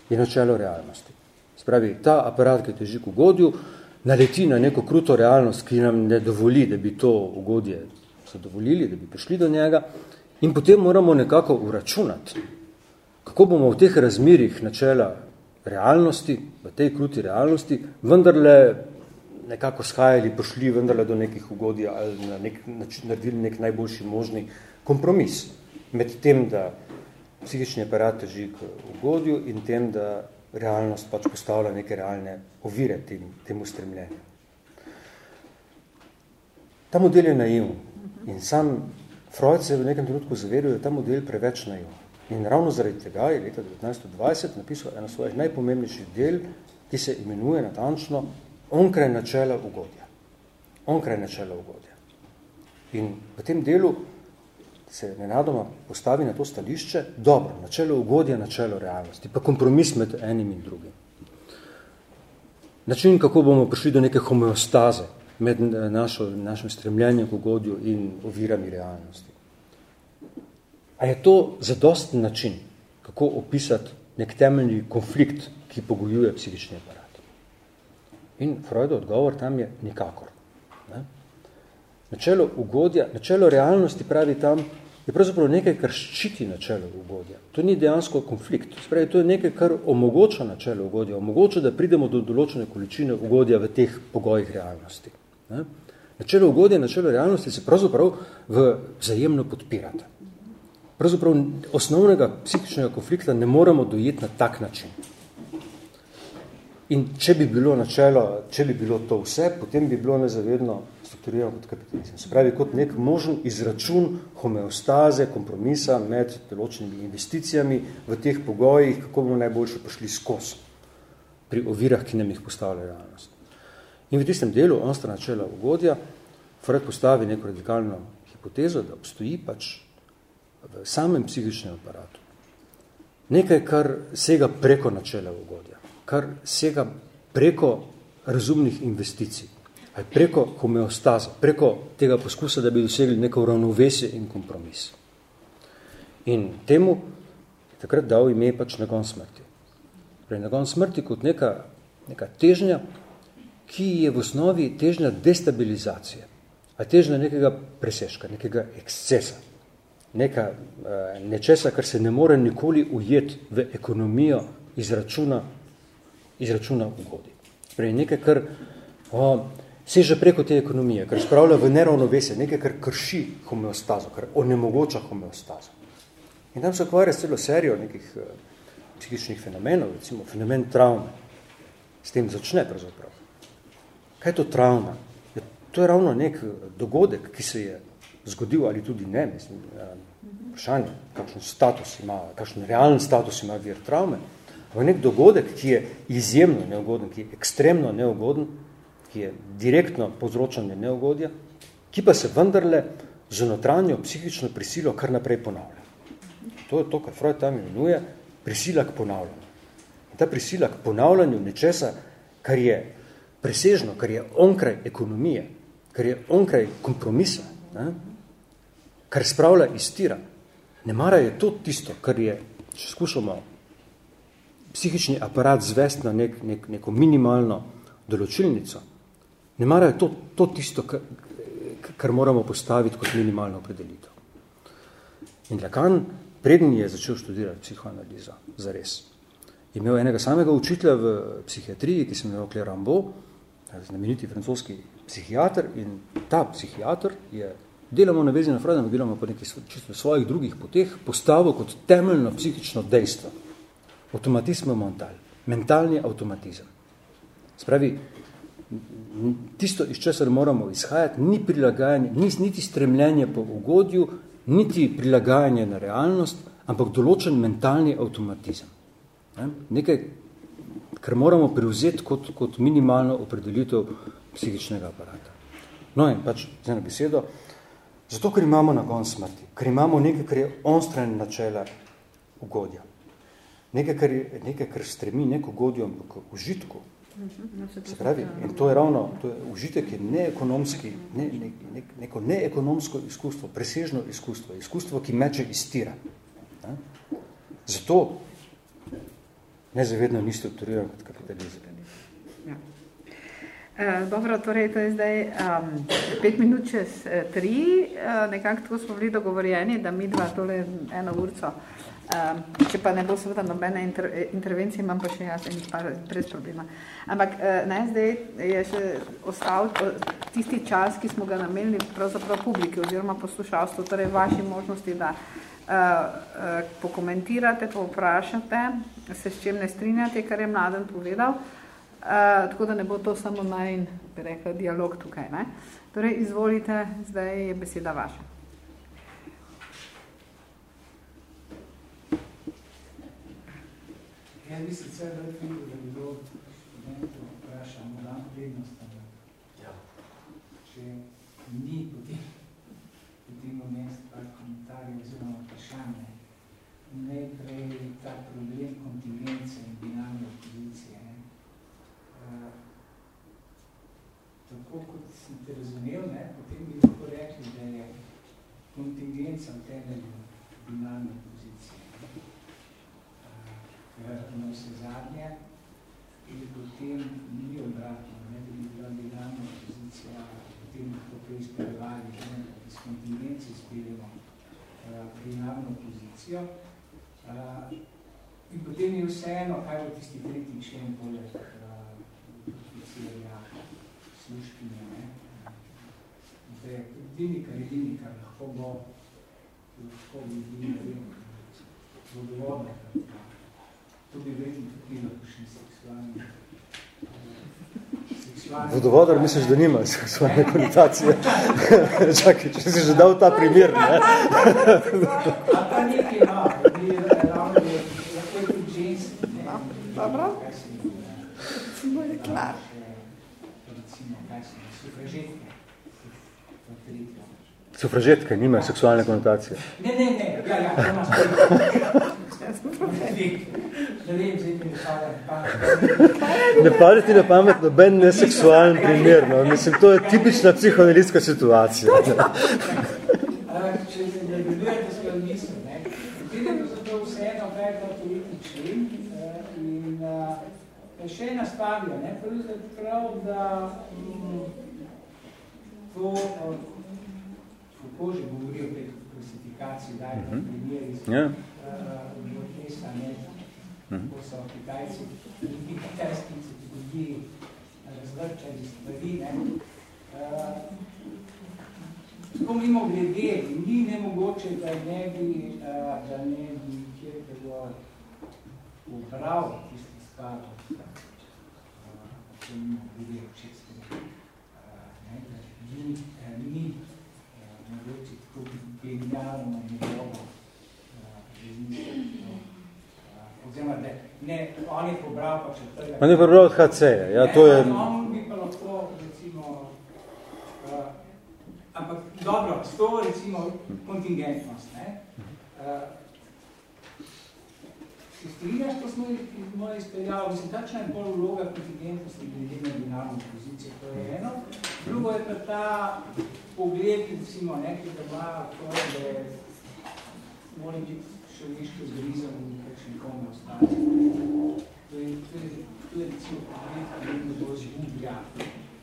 je načelo realnosti. Spravi, ta aparat, ki teži k ugodju, naleti na neko kruto realnost, ki nam ne dovoli, da bi to ugodje zadovoljili, da bi prišli do njega, In potem moramo nekako uračunati, kako bomo v teh razmerih načela realnosti, v tej kruti realnosti, vendarle nekako skajali, prišli vendarle do nekih ugodij ali na nek, naredili nek najboljši možni kompromis med tem, da psihični aparat teži k ugodju in tem, da realnost pač postavlja neke realne ovire tem, temu stremljenju. Ta model je naivn in sam Freud se je v nekem trenutku zavedel, da je ta model preveč najiv. In ravno zaradi tega je leta 1920 napisal eno svojih najpomembnejših del, ki se imenuje natančno onkraj načela ugodja. Onkraj načela ugodja. In v tem delu se nenadoma postavi na to stališče, dobro, načelo ugodja, načelo realnosti, pa kompromis med enim in drugim. Način, kako bomo prišli do neke homeostaze, med eh, našo, našim stremljenjem k ugodju in ovirami realnosti. A je to zadosten način, kako opisati nek temeljni konflikt, ki pogojuje psihični aparat? In Freudov odgovor tam je nikakor. Ne? Načelo ugodja, načelo realnosti pravi tam, je pravzaprav nekaj, kar ščiti načelo ugodja. To ni dejansko konflikt. Spravi, to je nekaj, kar omogoča načelo ugodja, omogoča, da pridemo do določene količine ugodja v teh pogojih realnosti. Ne? Načelo ugodja in načelo realnosti se pravzaprav v vzajemno podpirata. Pravzaprav osnovnega psihičnega konflikta ne moremo dojeti na tak način. In če bi bilo načelo, če bi bilo to vse, potem bi bilo nezavedno strukturirano kot kapitalizem. Se pravi, kot nek možen izračun homeostaze, kompromisa med določenimi investicijami v teh pogojih, kako bomo najboljše prišli skozi pri ovirah, ki nam jih postavlja realnost. In v tistem delu onstra načela ugodja Freud postavi neko radikalno hipotezo, da obstoji pač v samem psihičnem aparatu nekaj, kar sega preko načela ugodja, kar sega preko razumnih investicij, ali preko homeostaze, preko tega poskusa, da bi dosegli neko ravnovesje in kompromis. In temu je takrat dal ime pač nagon smrti. Prej nagon smrti kot neka, neka težnja, ki je v osnovi težnja destabilizacije, a težnja nekega preseška, nekega ekscesa, neka, eh, nečesa, kar se ne more nikoli ujeti v ekonomijo izračuna, izračuna ugodi. Prej nekaj, kar o, seže preko te ekonomije, kar spravlja v neravnovesje, nekaj, kar krši homeostazo, kar onemogoča homeostazo. In tam se ukvarja celo serijo nekih uh, psihičnih fenomenov, recimo fenomen travme. S tem začne pravzaprav. Kaj je to travma? Je, to je ravno nek eh, dogodek, ki se je zgodil ali tudi ne, mislim, uh, vprašanje, kakšen status ima, kakšen realen status ima vir travme, ampak nek dogodek, ki je izjemno neugoden, ki je ekstremno neugoden, ki je direktno povzročanje neugodja, ki pa se vendarle z notranjo psihično prisilo kar naprej ponavlja. To je to, kar Freud tam imenuje, prisila k ponavljanju. In ta prisila k ponavljanju nečesa, kar je presežno, kar je onkraj ekonomije, kar je onkraj kompromisa, ne? kar spravlja iz tira. Ne mara je to tisto, kar je, če skušamo psihični aparat zvest na nek, nek, neko minimalno določilnico, ne mara je to, to tisto, kar, kar moramo postaviti kot minimalno opredelitev. In Lacan preden je začel študirati psihoanalizo, zares. Imel enega samega učitelja v psihiatriji, ki se imel Claire Rambeau, znameniti francoski psihiater in ta psihiater je, delamo na vezi na Freud, delamo po nekih čisto svojih drugih poteh, postavil kot temeljno psihično dejstvo. Automatismo mental, mentalni automatizem. Spravi, tisto, iz česar moramo izhajati, ni prilagajanje, ni niti stremljenje po ugodju, niti prilagajanje na realnost, ampak določen mentalni avtomatizem. Nekaj, kar moramo prevzeti kot, kot minimalno opredelitev psihičnega aparata. No in pač z eno besedo, zato, ker imamo nagon smrti, ker imamo nekaj, kar je onstran načela ugodja. Nekaj, kar, je, nekaj, kar stremi neko ugodjo, ampak užitku, Se pravi, in to je ravno, to je užitek je neekonomski, ne, ne, ne, neko neekonomsko izkustvo, presežno izkustvo, izkustvo, ki meče iz tira. Zato nezavedno ni strukturiran kot kapitalizem. Ja. E, dobro, torej to je zdaj um, pet minut čez eh, tri, uh, nekako tako smo bili dogovorjeni, da mi dva tole eno urco Um, če pa ne bo seveda nobene inter, intervencije, imam pa še jaz par brez problema. Ampak uh, ne, zdaj je še ostal tisti čas, ki smo ga namenili pravzaprav publiki oziroma poslušalstvu, torej vaši možnosti, da uh, uh, pokomentirate, povprašate, se s čem ne strinjate, kar je mladen povedal, uh, tako da ne bo to samo naj, bi rekla, dialog tukaj. Ne? Torej, izvolite, zdaj je beseda vaša. Jaz bi sicer rad videl, da bi bilo študentov vprašal, da dam prednost, ja. če ni potem, potem vmes par komentarjev oziroma vprašanje. Najprej ta problem kontingence in binarne opozicije. Ne. Uh, tako kot sem te razumel, ne, potem bi lahko rekli, da je kontingenca v temelju binarne na vse zadnje, in potem ni obratno, ne, da bi bila legalna opozicija, potem lahko izpeljevali, ne, da s kontingenci izpeljemo uh, binarno opozicijo. Uh, in potem je vseeno, kaj bo tisti tretji člen poleg uh, oficirja, sluškinja, ne. Da je dinikar, je dinikar, lahko bo, lahko bi bili, ne vem, vodovodne, tudi vedno tudi na kakšni seksualni Vodovodar misliš, da nima seksualne konotacije? Čakaj, če si že dal ta primer, ne? A pa nekaj ima, je ravno je, lahko je tudi ženski, ne? Dobro? Recimo je klar. Recimo, kaj se, sufražetke. Sufražetke nimajo seksualne konotacije. Ne, ne, ne, ja, ja, to ima spredno. Ne pade ti na pamet noben neseksualen primer. No. Mislim, to je tipična psihoanalitska situacija. Če če se nadaljujete svojo misel. Ne? Potem je zato vseeno vedno politični člen in še ena stavija, ne? prav, da to, kako že govori o tej klasifikaciji, da je Tesa, ne? -huh. ko so Kitajci, tudi kitajski enciklopediji razvrčali stvari, ne? Uh, tako mimo glede, ni nemogoče, da ne bi, uh, da ne bi kjer bilo ubral tisti stvar, uh, mimo glede očetskega, uh, ne, da ni, uh, ni uh, mogoče tako genialno njegovo uh, oziroma, da ne, on je pobral pa četrga. On je pobral od HC, ja, to je... On bi pa lahko, recimo, uh, ampak dobro, s to recimo kontingentnost, ne, uh, se strinjaš, to smo moji izpeljali, mislim, tačna je bolj vloga kontingentnosti glede na binarno pozicijo, to je eno. Drugo je pa ta pogled, recimo, nekaj, da ima to, da je, moram biti človeški organizem in kakšen komu ostati. To je, to je, to je recimo pogled, ki vedno bolj zgublja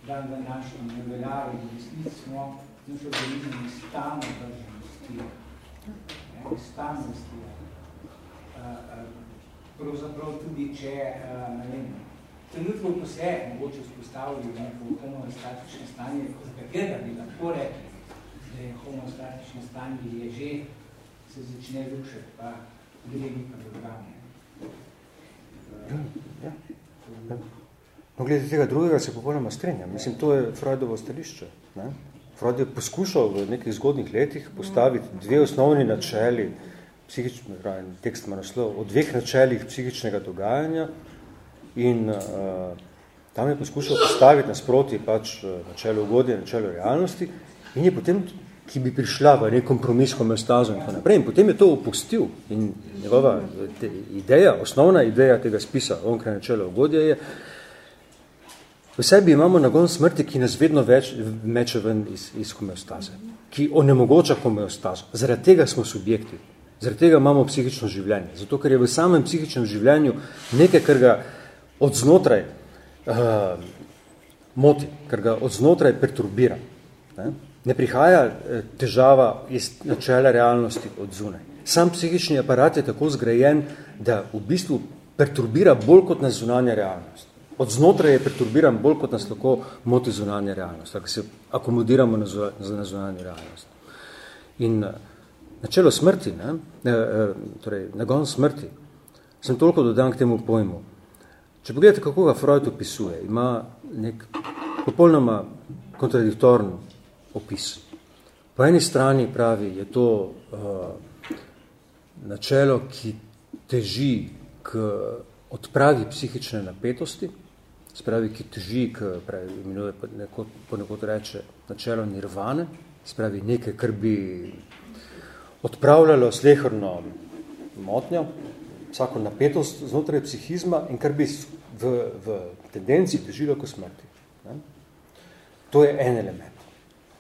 dan v našem neveljavi, v resnici smo naš organizem je stalno držen stira. Ne, stalno stira. Pravzaprav tudi, če, ne vem, trenutno ko se mogoče vzpostavili neko homostatično stanje, za katerega bi lahko rekli, da je homostatično stanje, je že se začne rušiti, pa gre nekaj druganje. Ja, ja. No, glede tega drugega se popolnoma strenjam. Mislim, to je Freudovo stališče. Ne? Freud je poskušal v nekih zgodnih letih postaviti dve osnovni načeli, psihično, tekst ima naslov, o dveh načelih psihičnega dogajanja in uh, tam je poskušal postaviti nasproti pač načelo ugodje, načelo realnosti in je potem ki bi prišla v nek kompromis homeostazo in tako naprej. In potem je to opustil in njegova te, ideja, osnovna ideja tega spisa onkraj načela ugodja je, v sebi imamo nagon smrti, ki nas vedno več meče ven iz, iz homeostaze, ki onemogoča homeostazo. Zaradi tega smo subjekti, zaradi tega imamo psihično življenje. Zato, ker je v samem psihičnem življenju nekaj, kar ga od znotraj uh, moti, kar ga od znotraj perturbira. Ne? Ne prihaja eh, težava iz načela realnosti od zunaj. Sam psihični aparat je tako zgrajen, da v bistvu perturbira bolj kot nas zunanja realnost. Od znotraj je perturbiran bolj kot nas lahko moti zunanja realnost, tako se akomodiramo na, na zunanje realnost. In eh, načelo smrti, ne, eh, torej nagon smrti, sem toliko dodan k temu pojmu. Če pogledate, kako ga Freud opisuje, ima nek popolnoma kontradiktorn opis. Po eni strani pravi, je to uh, načelo, ki teži k odpravi psihične napetosti, spravi, ki teži k, pravi, imenuje neko, ponekod reče, načelo nirvane, spravi nekaj, kar bi odpravljalo slehrno motnjo, vsako napetost znotraj psihizma in kar bi v, v tendenci težilo k smrti. Ne? To je en element.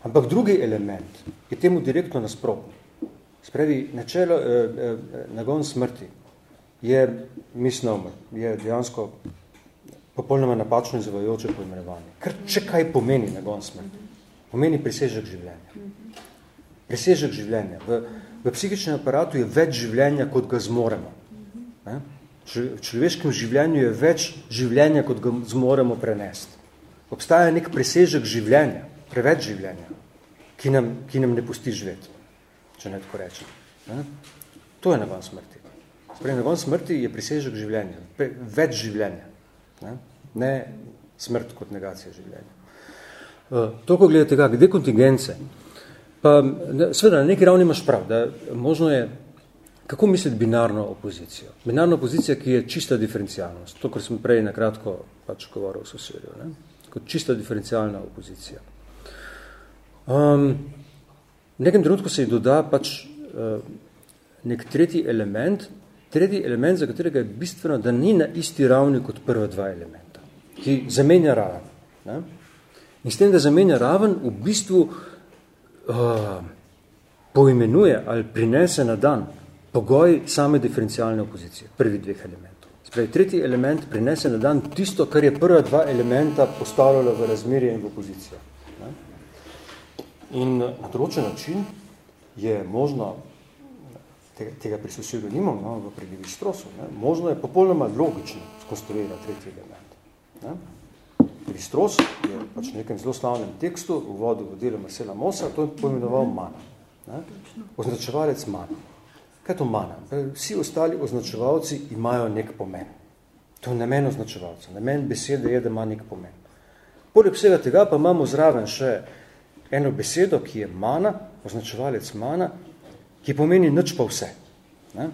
Ampak drugi element je temu direktno nasprotno. Spravi, načelo, eh, eh, nagon smrti je misnomer, je dejansko popolnoma napačno in zavajoče poimenovanje. Ker če kaj pomeni nagon smrti? Pomeni presežek življenja. Presežek življenja. V, v psihičnem aparatu je več življenja, kot ga zmoremo. Ne? V človeškem življenju je več življenja, kot ga zmoremo prenesti. Obstaja nek presežek življenja preveč življenja, ki nam, ki nam ne pusti živeti, če ne tako rečem. Ne? To je nagon smrti. Sprej, nagon smrti je prisežek življenja, pre, več življenja, ne? ne smrt kot negacija življenja. Uh, toliko glede tega, glede kontingence, pa seveda na neki ravni imaš prav, da možno je, kako misliti binarno opozicijo? Binarno opozicijo, ki je čista diferencialnost, to, kar smo prej nakratko pač govoril v sosedju, kot čista diferencialna opozicija. Um, v nekem trenutku se ji doda pač uh, nek tretji element, tretji element, za katerega je bistveno, da ni na isti ravni kot prva dva elementa, ki zamenja raven. Ne? In s tem, da zamenja raven, v bistvu uh, poimenuje ali prinese na dan pogoj same diferencialne opozicije, prvi dveh elementov. Spravi, tretji element prinese na dan tisto, kar je prva dva elementa postavljalo v razmerje in v opozicijo. In na določen način je možno, tega, pri sosilu nimam, no, v predivi strosu, ne, možno je popolnoma logično skonstruirati tretji element. Ne. Pristros je pač v nekem zelo slavnem tekstu, v vodu v delu Marcela Mosa, to je pojmenoval mana. Ne. Označevalec mana. Kaj je to mana? Vsi ostali označevalci imajo nek pomen. To je namen označevalca. Namen besede je, da ima nek pomen. Poleg vsega tega pa imamo zraven še eno besedo, ki je mana, označevalec mana, ki pomeni nič pa vse. Ne?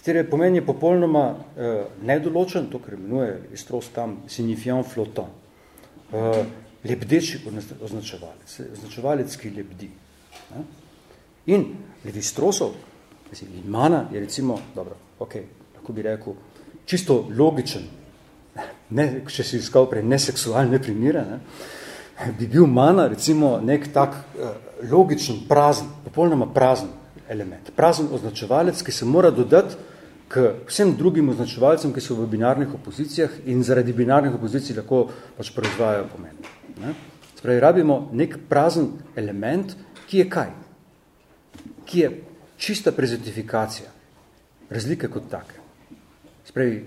Katere pomen je popolnoma eh, nedoločen, to, kar imenuje istros tam signifiant flottant. Eh, lebdeči označevalec, označevalec, ki lebdi. Ne? In levistrosov, in mana je recimo, dobro, ok, lahko bi rekel, čisto logičen, ne, če si iskal prej neseksualne primere, ne, bi bil mana recimo nek tak uh, logičen, prazen, popolnoma prazen element. Prazen označevalec, ki se mora dodati k vsem drugim označevalcem, ki so v binarnih opozicijah in zaradi binarnih opozicij lahko pač proizvajajo pomen. Ne? Spravi, rabimo nek prazen element, ki je kaj? Ki je čista prezentifikacija razlike kot take. Spravi,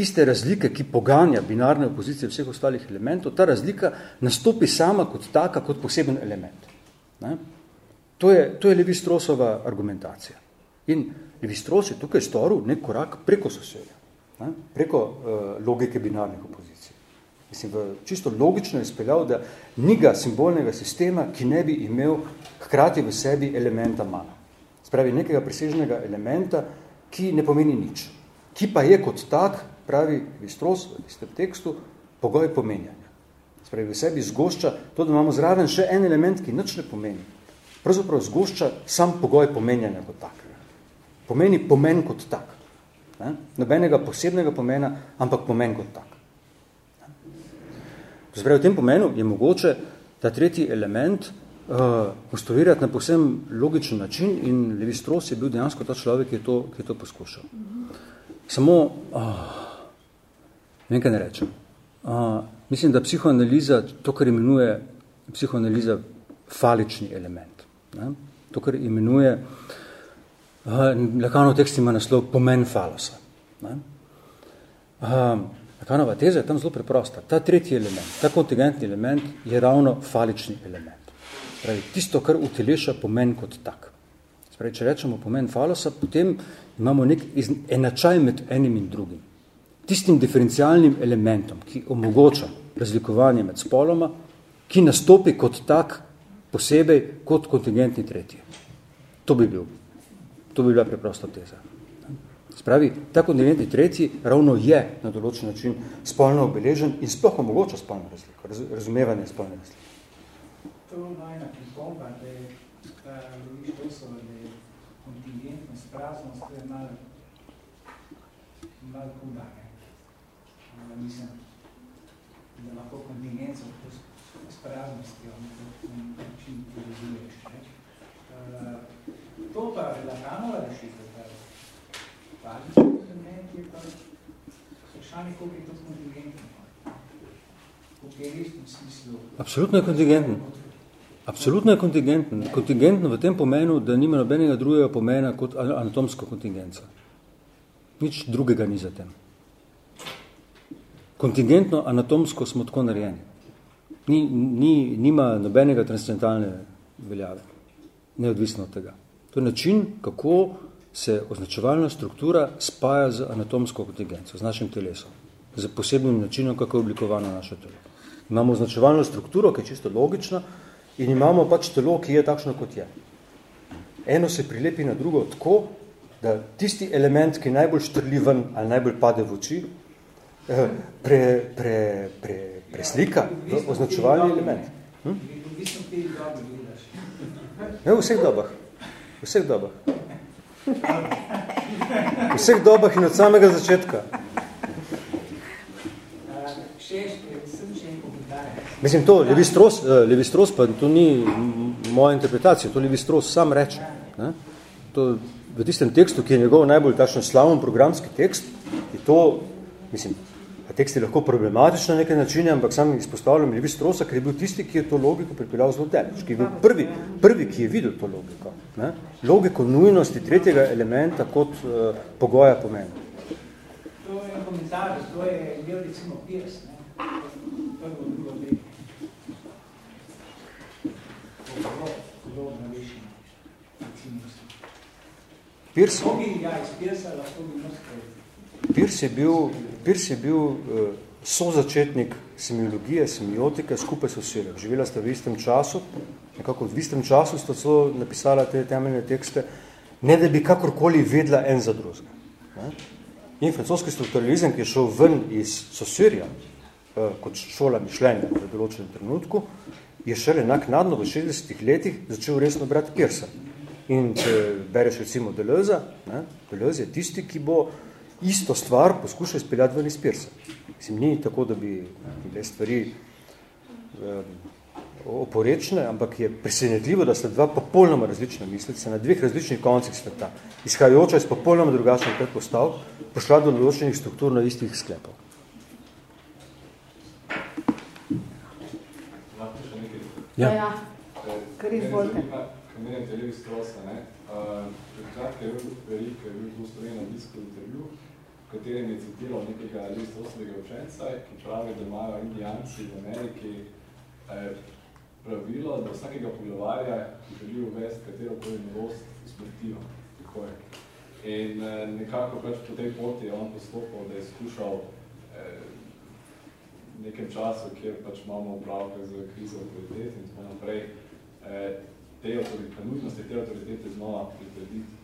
tiste razlike, ki poganja binarne opozicije vseh ostalih elementov, ta razlika nastopi sama kot taka, kot poseben element. Ne? To je, to je Levi-Strosova argumentacija. In Levi-Stros je tukaj storil nek korak preko sosedja, ne? preko uh, logike binarnih opozicij. Mislim, v čisto logično je speljal, da niga simbolnega sistema, ki ne bi imel hkrati v sebi elementa mana. Spravi nekega presežnega elementa, ki ne pomeni nič. Ki pa je kot tak pravi Vistros v istem tekstu, pogoj pomenjanja. Spravi, v sebi zgošča to, da imamo zraven še en element, ki nič ne pomeni. Pravzaprav zgošča sam pogoj pomenjanja kot tak. Pomeni pomen kot tak. Ne? Nobenega posebnega pomena, ampak pomen kot tak. Spravi, v tem pomenu je mogoče ta tretji element uh, postovirati na povsem logičen način in Levi Strauss je bil dejansko ta človek, ki je to, ki je to poskušal. Samo, uh, vem, kaj ne rečem. Uh, mislim, da psihoanaliza, to, kar imenuje psihoanaliza falični element. Ne? To, kar imenuje, uh, Lakanov tekst ima naslov pomen falosa. Ne? Uh, Lakanova teza je tam zelo preprosta. Ta tretji element, ta kontingentni element je ravno falični element. Pravi, tisto, kar uteleša pomen kot tak. Spravi, če rečemo pomen falosa, potem imamo nek enačaj med enim in drugim tistim diferencialnim elementom, ki omogoča razlikovanje med spoloma, ki nastopi kot tak posebej kot kontingentni tretji. To bi bil. To bi bila preprosta teza. Spravi, ta kontingentni tretji ravno je na določen način spolno obeležen in sploh omogoča spolno razliko, raz, razumevanje spolne razlike. To najna pripomba, da je Luis Tosova, da je kontingentnost, praznost, to je malo, malo kudane da mislim, da lahko kontingenco s praznostjo na način povezuješ. Uh, to pa je Lakanova rešitev, da palični kontingent je pa vprašanje, koliko je to kontingentno. Absolutno je kontingenten. Absolutno je kontingenten. Kontingentno v tem pomenu, da nima nobenega drugega pomena kot anatomsko kontingenca. Nič drugega ni za tem kontingentno, anatomsko smo tako narejeni. Ni, ni, nima nobenega transcendentalne veljave, neodvisno od tega. To je način, kako se označevalna struktura spaja z anatomsko kontingenco, z našim telesom, z posebnim načinom, kako je oblikovano naše telo. Imamo označevalno strukturo, ki je čisto logična, in imamo pač telo, ki je takšno, kot je. Eno se prilepi na drugo tako, da tisti element, ki najbolj štrli ven ali najbolj pade v oči, pre, pre, pre, preslika v označevalni element. Hm? Ne, v vseh dobah. V vseh dobah. V vseh dobah in od samega začetka. Mislim, to, Levi Strauss, eh, Levi Strauss pa to ni moja interpretacija, to Levi Strauss sam reče. Ne? To, v tistem tekstu, ki je njegov najbolj takšen slavn programski tekst, je to, mislim, tekst je lahko problematičen na nekaj načine, ampak sam izpostavljam Levi Straussa, ker je bil tisti, ki je to logiko pripeljal zelo deleč, ki je bil prvi, prvi, ki je videl to logiko. Ne? Logiko nujnosti tretjega elementa kot uh, pogoja pomena. To je komentar, to je imel recimo Piers, ne? prvo, drugo, leto. Pirs, ja, Pirs je bil, Pirs je bil uh, sozačetnik semiologije, semiotike skupaj s Osirjem. Živela sta v istem času, nekako v istem času sta so napisala te temeljne tekste, ne da bi kakorkoli vedla en za drugega. In francoski strukturalizem, ki je šel ven iz Sosirja, uh, kot šola mišljenja v določenem trenutku, je šele naknadno v 60 letih začel resno brati Pirsa. In če bereš recimo Deleuze, ne, Deleuze je tisti, ki bo isto stvar poskušal izpeljati ven iz Pirsa. Mislim, ni tako, da bi bile stvari um, oporečne, ampak je presenetljivo, da sta dva popolnoma različna mislica na dveh različnih koncih sveta, izhajajoča iz popolnoma drugačnih predpostav, pošla do določenih struktur na istih sklepov. Ja, ja. kar izvolite. Mene je Levi Strosa, ne. Takrat je bil velik, je bil v Sloveniji na disko intervju, katerem je citiral nekega Levi Strosovega učenca, ki pravi, da imajo indijanci v Ameriki eh, pravilo, da vsakega poglavarja, ki želi uvesti katero koli novost, usmrtijo. Tako je. In eh, nekako pač po tej poti je on postopal, da je skušal eh, nekem času, kjer pač imamo upravke z krizo autoritet in tako naprej, eh, te avtoritete, nujnosti te avtoritete znova pritrediti.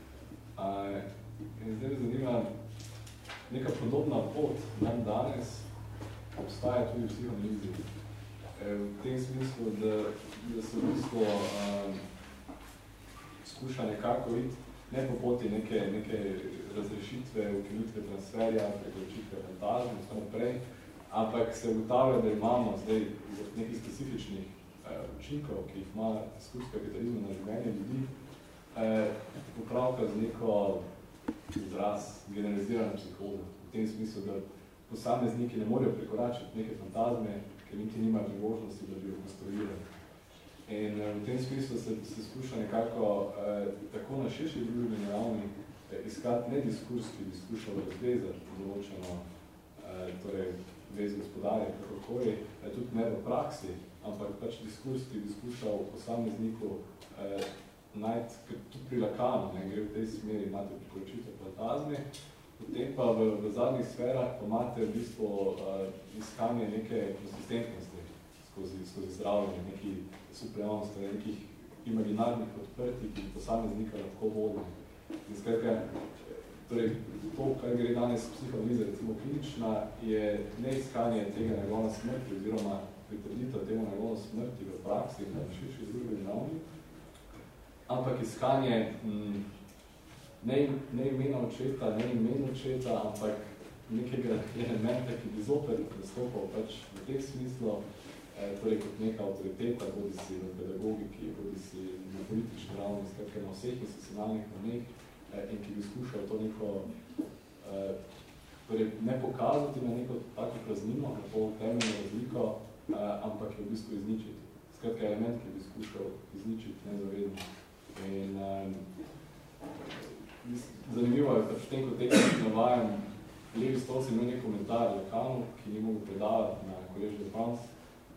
In zdaj me zanima, neka podobna pot nam danes obstaja tudi v psihoanalizi. E, v tem smislu, da, da se v bistvu um, skuša nekako iti ne po poti neke, neke razrešitve, ukinitve transferja, prekočitve fantazme in tako naprej, ampak se ugotavlja, da imamo zdaj nekih specifičnih Eh, učinkov, ki jih ima diskurs kapitalizma na življenje ljudi, eh, popravka z neko izraz generalizirane psihoze. V tem smislu, da posamezniki ne morejo prekoračiti neke fantazme, ker niti nima priložnosti, da bi jo konstruirali. In eh, v tem smislu se, se skuša nekako eh, tako na širši družbeni ravni eh, iskati ne diskurs, ki bi skušal razvezati določeno eh, torej, vez gospodarja, kakokoli, eh, tudi ne v praksi, ampak pač diskurs, ki bi skušal posamezniku eh, najti, ker tudi pri Lakanu ne, gre v tej smeri, imate priporočitev plantazme, potem pa v, v zadnjih sferah pa imate v bistvu eh, iskanje neke konsistentnosti skozi, skozi zdravljenje, neki supremnosti, nekih imaginarnih odprtih, ki posameznika lahko vodi. In skratka, torej, to, kar gre danes psihoanaliza, recimo klinična, je ne iskanje tega njegova smrti oziroma pritrditev temu nagono smrti v praksi na širši družbeni ravni, ampak iskanje m, mm, ne, ne imena očeta, ne imena očeta, ampak nekega elementa, ki bi zopet nastopal pač v teh smislu, eh, torej kot neka avtoriteta, bodi si v pedagogiki, bodi si na politični ravni, skratka na vseh institucionalnih ravneh, eh, in ki bi skušal to neko eh, torej ne pokazati na neko tako praznino, na to temeljno razliko, uh, ampak je v bistvu izničiti. Skratka, element, ki bi skušal izničiti nezavedno. In um, zanimivo je, pač v tem kontekstu, navajam, Levi Stolc imel nek komentar Lekanu, ki ni mogel predavati na Collège de France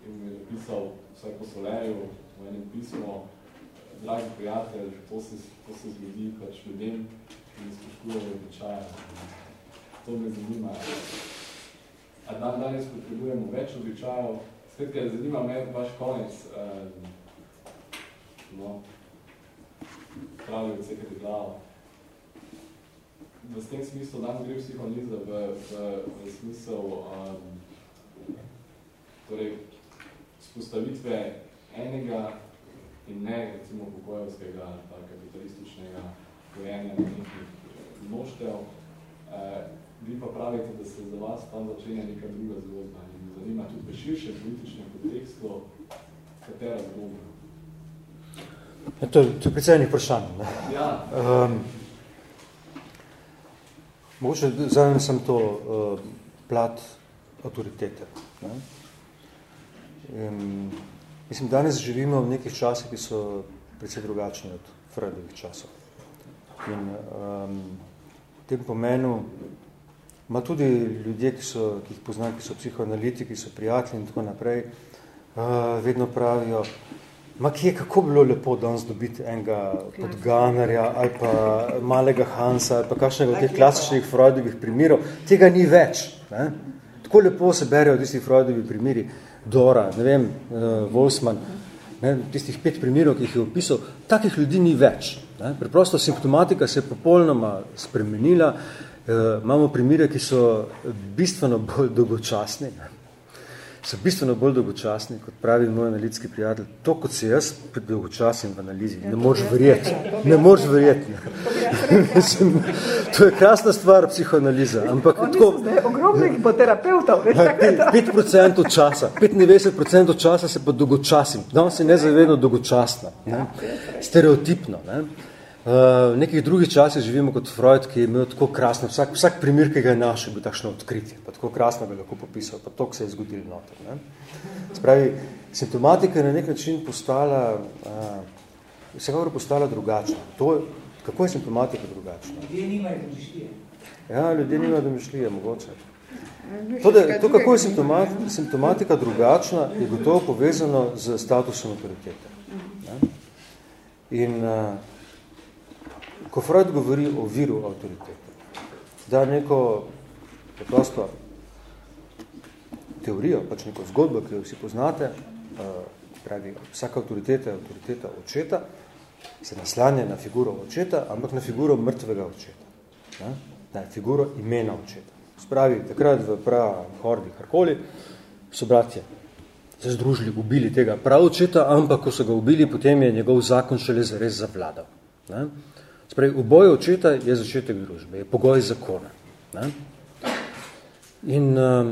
in mi je napisal vsaj po Soleju v enem pismo, dragi prijatelj, to se, to se zgodi pač ljudem, ki ne spoštujejo običaja. To me zanima. A dan danes potrebujemo več običajev, Skratka, zanima me vaš konec. Um, no, pravi odsekati glavo. V tem smislu danes gre psihoanaliza v, v, v smisel um, torej, spostavitve enega in ne recimo pokojevskega kapitalističnega gojenja nekih mnoštev. Uh, vi pa pravite, da se za vas tam začenja neka druga zgodba zanima tudi v širšem političnem kontekstu, katera zgodba? Ja, to, to je predvsej vprašanj. Ja. Um, mogoče zajem sem to uh, plat avtoritete. Ne? Um, mislim, danes živimo v nekih časih, ki so predvsej drugačni od Freudovih časov. In um, tem pomenu ima tudi ljudje, ki, so, ki jih poznam, ki so psihoanalitiki, ki so prijatelji in tako naprej, uh, vedno pravijo, Ma kje, kako bilo lepo danes dobiti enega podganarja ali pa malega Hansa ali pa kakšnega od teh klasičnih Freudovih primerov. Tega ni več. Ne? Tako lepo se berejo tisti Freudovi primeri. Dora, ne vem, uh, Wolfsman, ne, tistih pet primerov, ki jih je opisal, takih ljudi ni več. Ne? Preprosto simptomatika se je popolnoma spremenila. Uh, imamo primere, ki so bistveno bolj dolgočasni. Ne? So bistveno bolj dolgočasni, kot pravi moj analitski prijatelj. To, kot se jaz dolgočasim v analizi, ne moreš verjeti. Ne moreš verjeti. to je krasna stvar psihoanaliza. Ampak tako, ogromnih hipoterapeutov. 5% časa, 95% časa se pa dolgočasim. Danes se nezavedno dolgočasno. Ne? Stereotipno. Ne? Uh, v nekih drugih časih živimo kot Freud, ki je imel tako krasno, vsak, vsak primer, ki ga je našel, bil takšno odkritje, pa tako krasno ga lahko popisal, pa to se je zgodilo noter. Ne? Spravi, simptomatika je na nek način postala, uh, vsekakor postala drugačna. To, kako je simptomatika drugačna? Ljudje nimajo domišljije. Ja, ljudje nimajo domišljije, mogoče. To, da, to kako je simptomatika, simptomatika drugačna, je gotovo povezano z statusom autoritete. Ne? In uh, ko Freud govori o viru avtoritete, da neko preprosto teorijo, pač neko zgodbo, ki jo vsi poznate, pravi, vsaka avtoriteta je avtoriteta očeta, se naslanja na figuro očeta, ampak na figuro mrtvega očeta. Ne? Na figuro imena očeta. Spravi, takrat v prav hordi karkoli, so bratje se združili, ubili tega prav očeta, ampak ko so ga ubili, potem je njegov zakon šele zares zavladal. Ne? Spravi, uboj očeta je začetek družbe, je pogoj zakona. Ne? In um,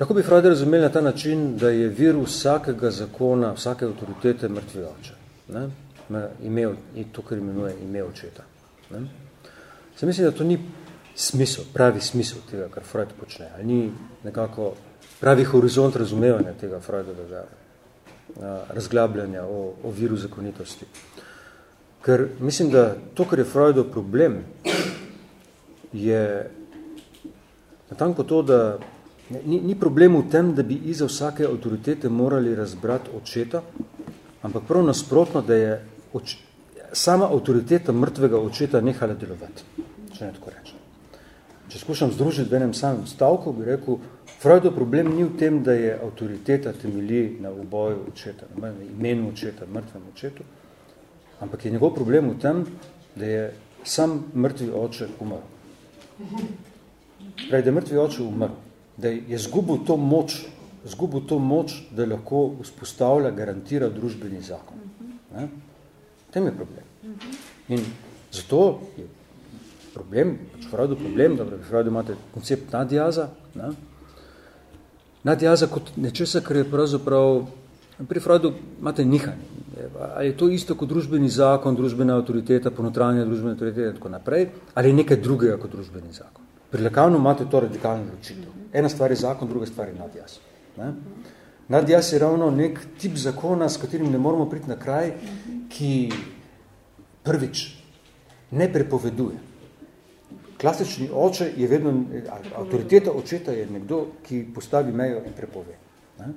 lahko bi Freud razumeli na ta način, da je vir vsakega zakona, vsake avtoritete mrtvi oče. Ne? Imel, to, kar imenuje ime očeta. Ne? Se mislim, da to ni smisel, pravi smisel tega, kar Freud počne. Ali ni nekako pravi horizont razumevanja tega Freudovega razglabljanja o, o viru zakonitosti. Ker mislim, da to, kar je Freudov problem, je natanko to, da ni, ni problem v tem, da bi iza vsake avtoritete morali razbrati očeta, ampak prav nasprotno, da je oč, sama avtoriteta mrtvega očeta nehala delovati, če ne tako rečem. Če skušam združiti v enem samem stavku, bi rekel, Freudov problem ni v tem, da je avtoriteta temelji na uboju očeta, na imenu očeta, mrtvem očetu, ampak je njegov problem v tem, da je sam mrtvi oče umrl. Pravi, da je mrtvi oče umrl, da je zgubil to moč, zgubil to moč, da lahko vzpostavlja, garantira družbeni zakon. Ne? Tem je problem. In zato je problem, pač Freudu problem, da v Freudu imate koncept nadjaza, ne? nadjaza kot nečesa, kar je pravzaprav, pri Freudu imate nihanje. Ali je to isto kot družbeni zakon, družbena avtoriteta, ponotranje družbene avtoritete in tako naprej, ali je nekaj drugega kot družbeni zakon. Pri Lekavnu imate to radikalno ločitev. Ena stvar je zakon, druga stvar je nadjaz. Ne? Nadjaz je ravno nek tip zakona, s katerim ne moramo priti na kraj, ki prvič ne prepoveduje. Klasični oče je vedno, avtoriteta očeta je nekdo, ki postavi mejo in prepove. Ne?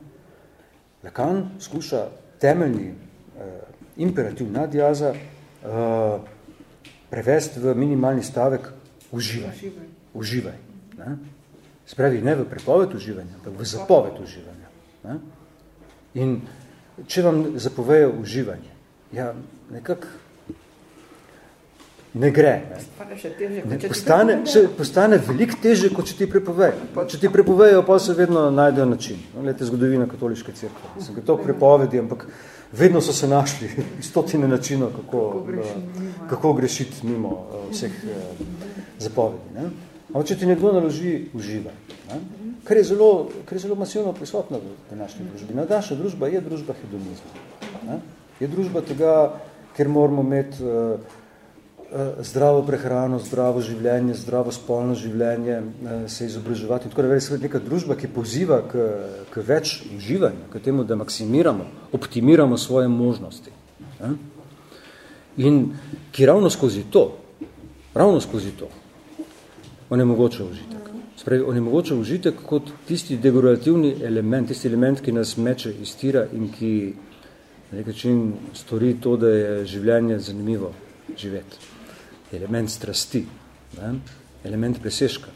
Lacan skuša temeljni imperativ nadjaza uh, prevesti v minimalni stavek uživaj. Uživaj. Ne? Spravi ne v prepoved uživanja, ampak v zapoved uživanja. Ne? In če vam zapovejo uživanje, ja, nekako ne gre. Ne. Ne, postane, še, postane veliko teže, kot če ti prepovejo. Če ti prepovejo, pa se vedno najdejo način. No, lete zgodovina katoliške crkve. Sem ga prepovedi, ampak vedno so se našli stotine načinov, kako, kako, grešiti, uh, kako grešiti mimo uh, vseh uh, zapovedi. Ne. Ampak če ti nekdo naloži uživaj, ne, kar, je zelo, kar je zelo masivno prisotno v današnji družbi. Na naša družba je družba hedonizma. Ne. Je družba tega, ker moramo imeti uh, zdravo prehrano, zdravo življenje, zdravo spolno življenje, uh, se izobraževati. In tako da je neka družba, ki poziva k, k več uživanju, k temu, da maksimiramo, optimiramo svoje možnosti. Ne? In ki ravno skozi to, ravno skozi to, onemogoča užitek. Spravi, onemogoča užitek kot tisti dekorativni element, tisti element, ki nas meče iz tira in ki na nek način stori to, da je življenje zanimivo živeti. Element strasti, ne? element preseška.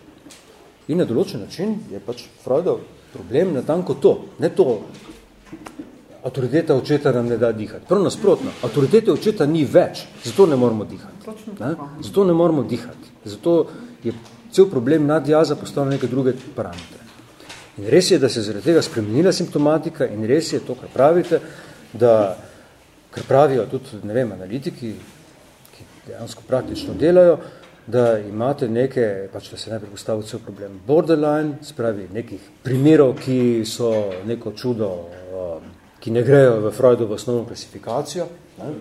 In na določen način je pač Freudov problem na tanko to, ne to, avtoriteta očeta nam ne da dihati. Prav nasprotno, avtoritete očeta ni več, zato ne moramo dihati. Ne? Zato ne moramo dihati. Zato je cel problem nadjaza postavlja neke druge parametre. In res je, da se zaradi tega spremenila simptomatika in res je to, kar pravite, da, kar pravijo tudi, ne vem, analitiki, ki dejansko praktično delajo, da imate neke, pač da se najprej postavil cel problem borderline, spravi nekih primerov, ki so neko čudo, um, ki ne grejo v Freudovo osnovno klasifikacijo, ne,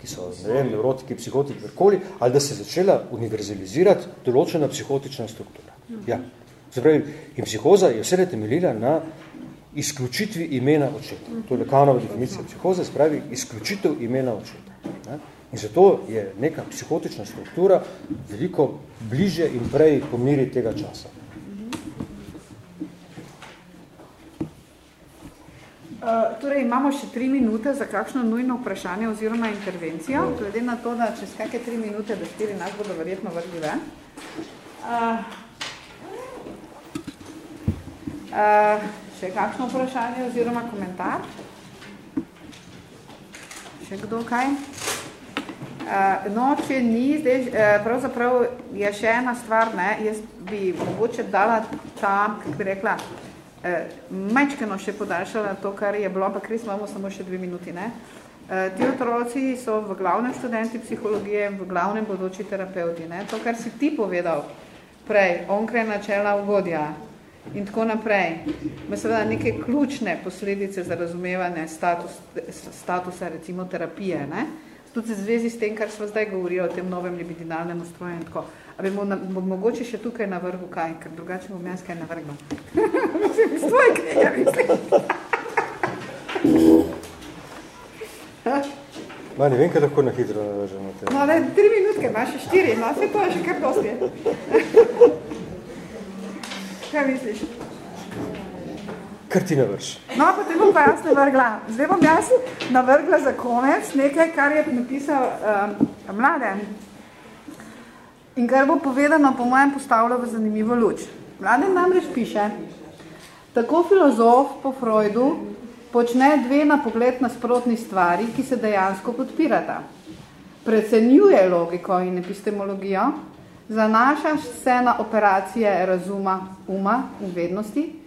ki so, vem, neurotiki, psihotiki, vrkoli, ali da se je začela univerzalizirati določena psihotična struktura. Ja. Zapravi, in psihoza je vse temeljila na izključitvi imena očeta. To je Lekanova definicija psihoze, spravi izključitev imena očeta. Ne? In zato je neka psihotična struktura veliko bliže in prej pomiri tega časa. Uh, torej, imamo še tri minute za kakšno nujno vprašanje oziroma intervencijo, glede na to, da čez kakšne tri minute do štiri nas bodo verjetno vrli ven. Uh, uh, še kakšno vprašanje oziroma komentar? Še kdo kaj? Uh, no, če ni, zdaj, uh, pravzaprav je še ena stvar, ne, jaz bi mogoče dala ta, kako bi rekla, eh, majčkeno še podaljšala to, kar je bilo, ampak res imamo samo še dve minuti. Ne? Eh, ti otroci so v glavnem študenti psihologije, v glavnem bodoči terapeuti. Ne? To, kar si ti povedal prej, onkraj načela ugodja in tako naprej, ima seveda neke ključne posledice za razumevanje status, statusa recimo terapije. Ne? Tudi v zvezi s tem, kar smo zdaj govorili o tem novem libidinalnem ustroju in tako. A bi mo mogoče še tukaj na vrhu kaj, ker drugače bom jaz kaj navrgla. mislim, iz tvoje knjige, mislim. Ma, ne vem, kaj lahko na hitro navržemo. No, ne, tri minutke, imaš še štiri, no, se to je še kar dosti. kaj misliš? Kar ti navrš. No, pa te bom pa jaz navrgla. Zdaj bom jaz navrgla za konec nekaj, kar je napisal um, mladen. In kar bo povedano, po mojem, postavlja v zanimivo luč. Mladen namreč piše, tako filozof po Freudu počne dve na pogled nasprotni stvari, ki se dejansko podpirata. Precenjuje logiko in epistemologijo, zanaša se na operacije razuma, uma in vednosti,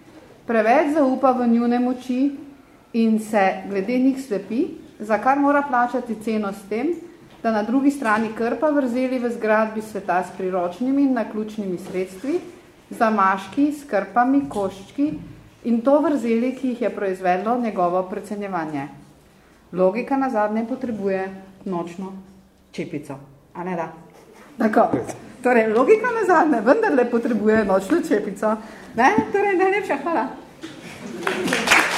preveč zaupa v njune moči in se glede njih slepi, za kar mora plačati ceno s tem, da na drugi strani krpa vrzeli v zgradbi sveta s priročnimi in naključnimi sredstvi, zamaški, s krpami, koščki in to vrzeli, ki jih je proizvedlo njegovo precenjevanje. Logika na zadnje potrebuje nočno čepico. A ne da? Tako. Torej, logika na zadnje vendarle potrebuje nočno čepico. Ne? Torej, najlepša hvala. Thank you.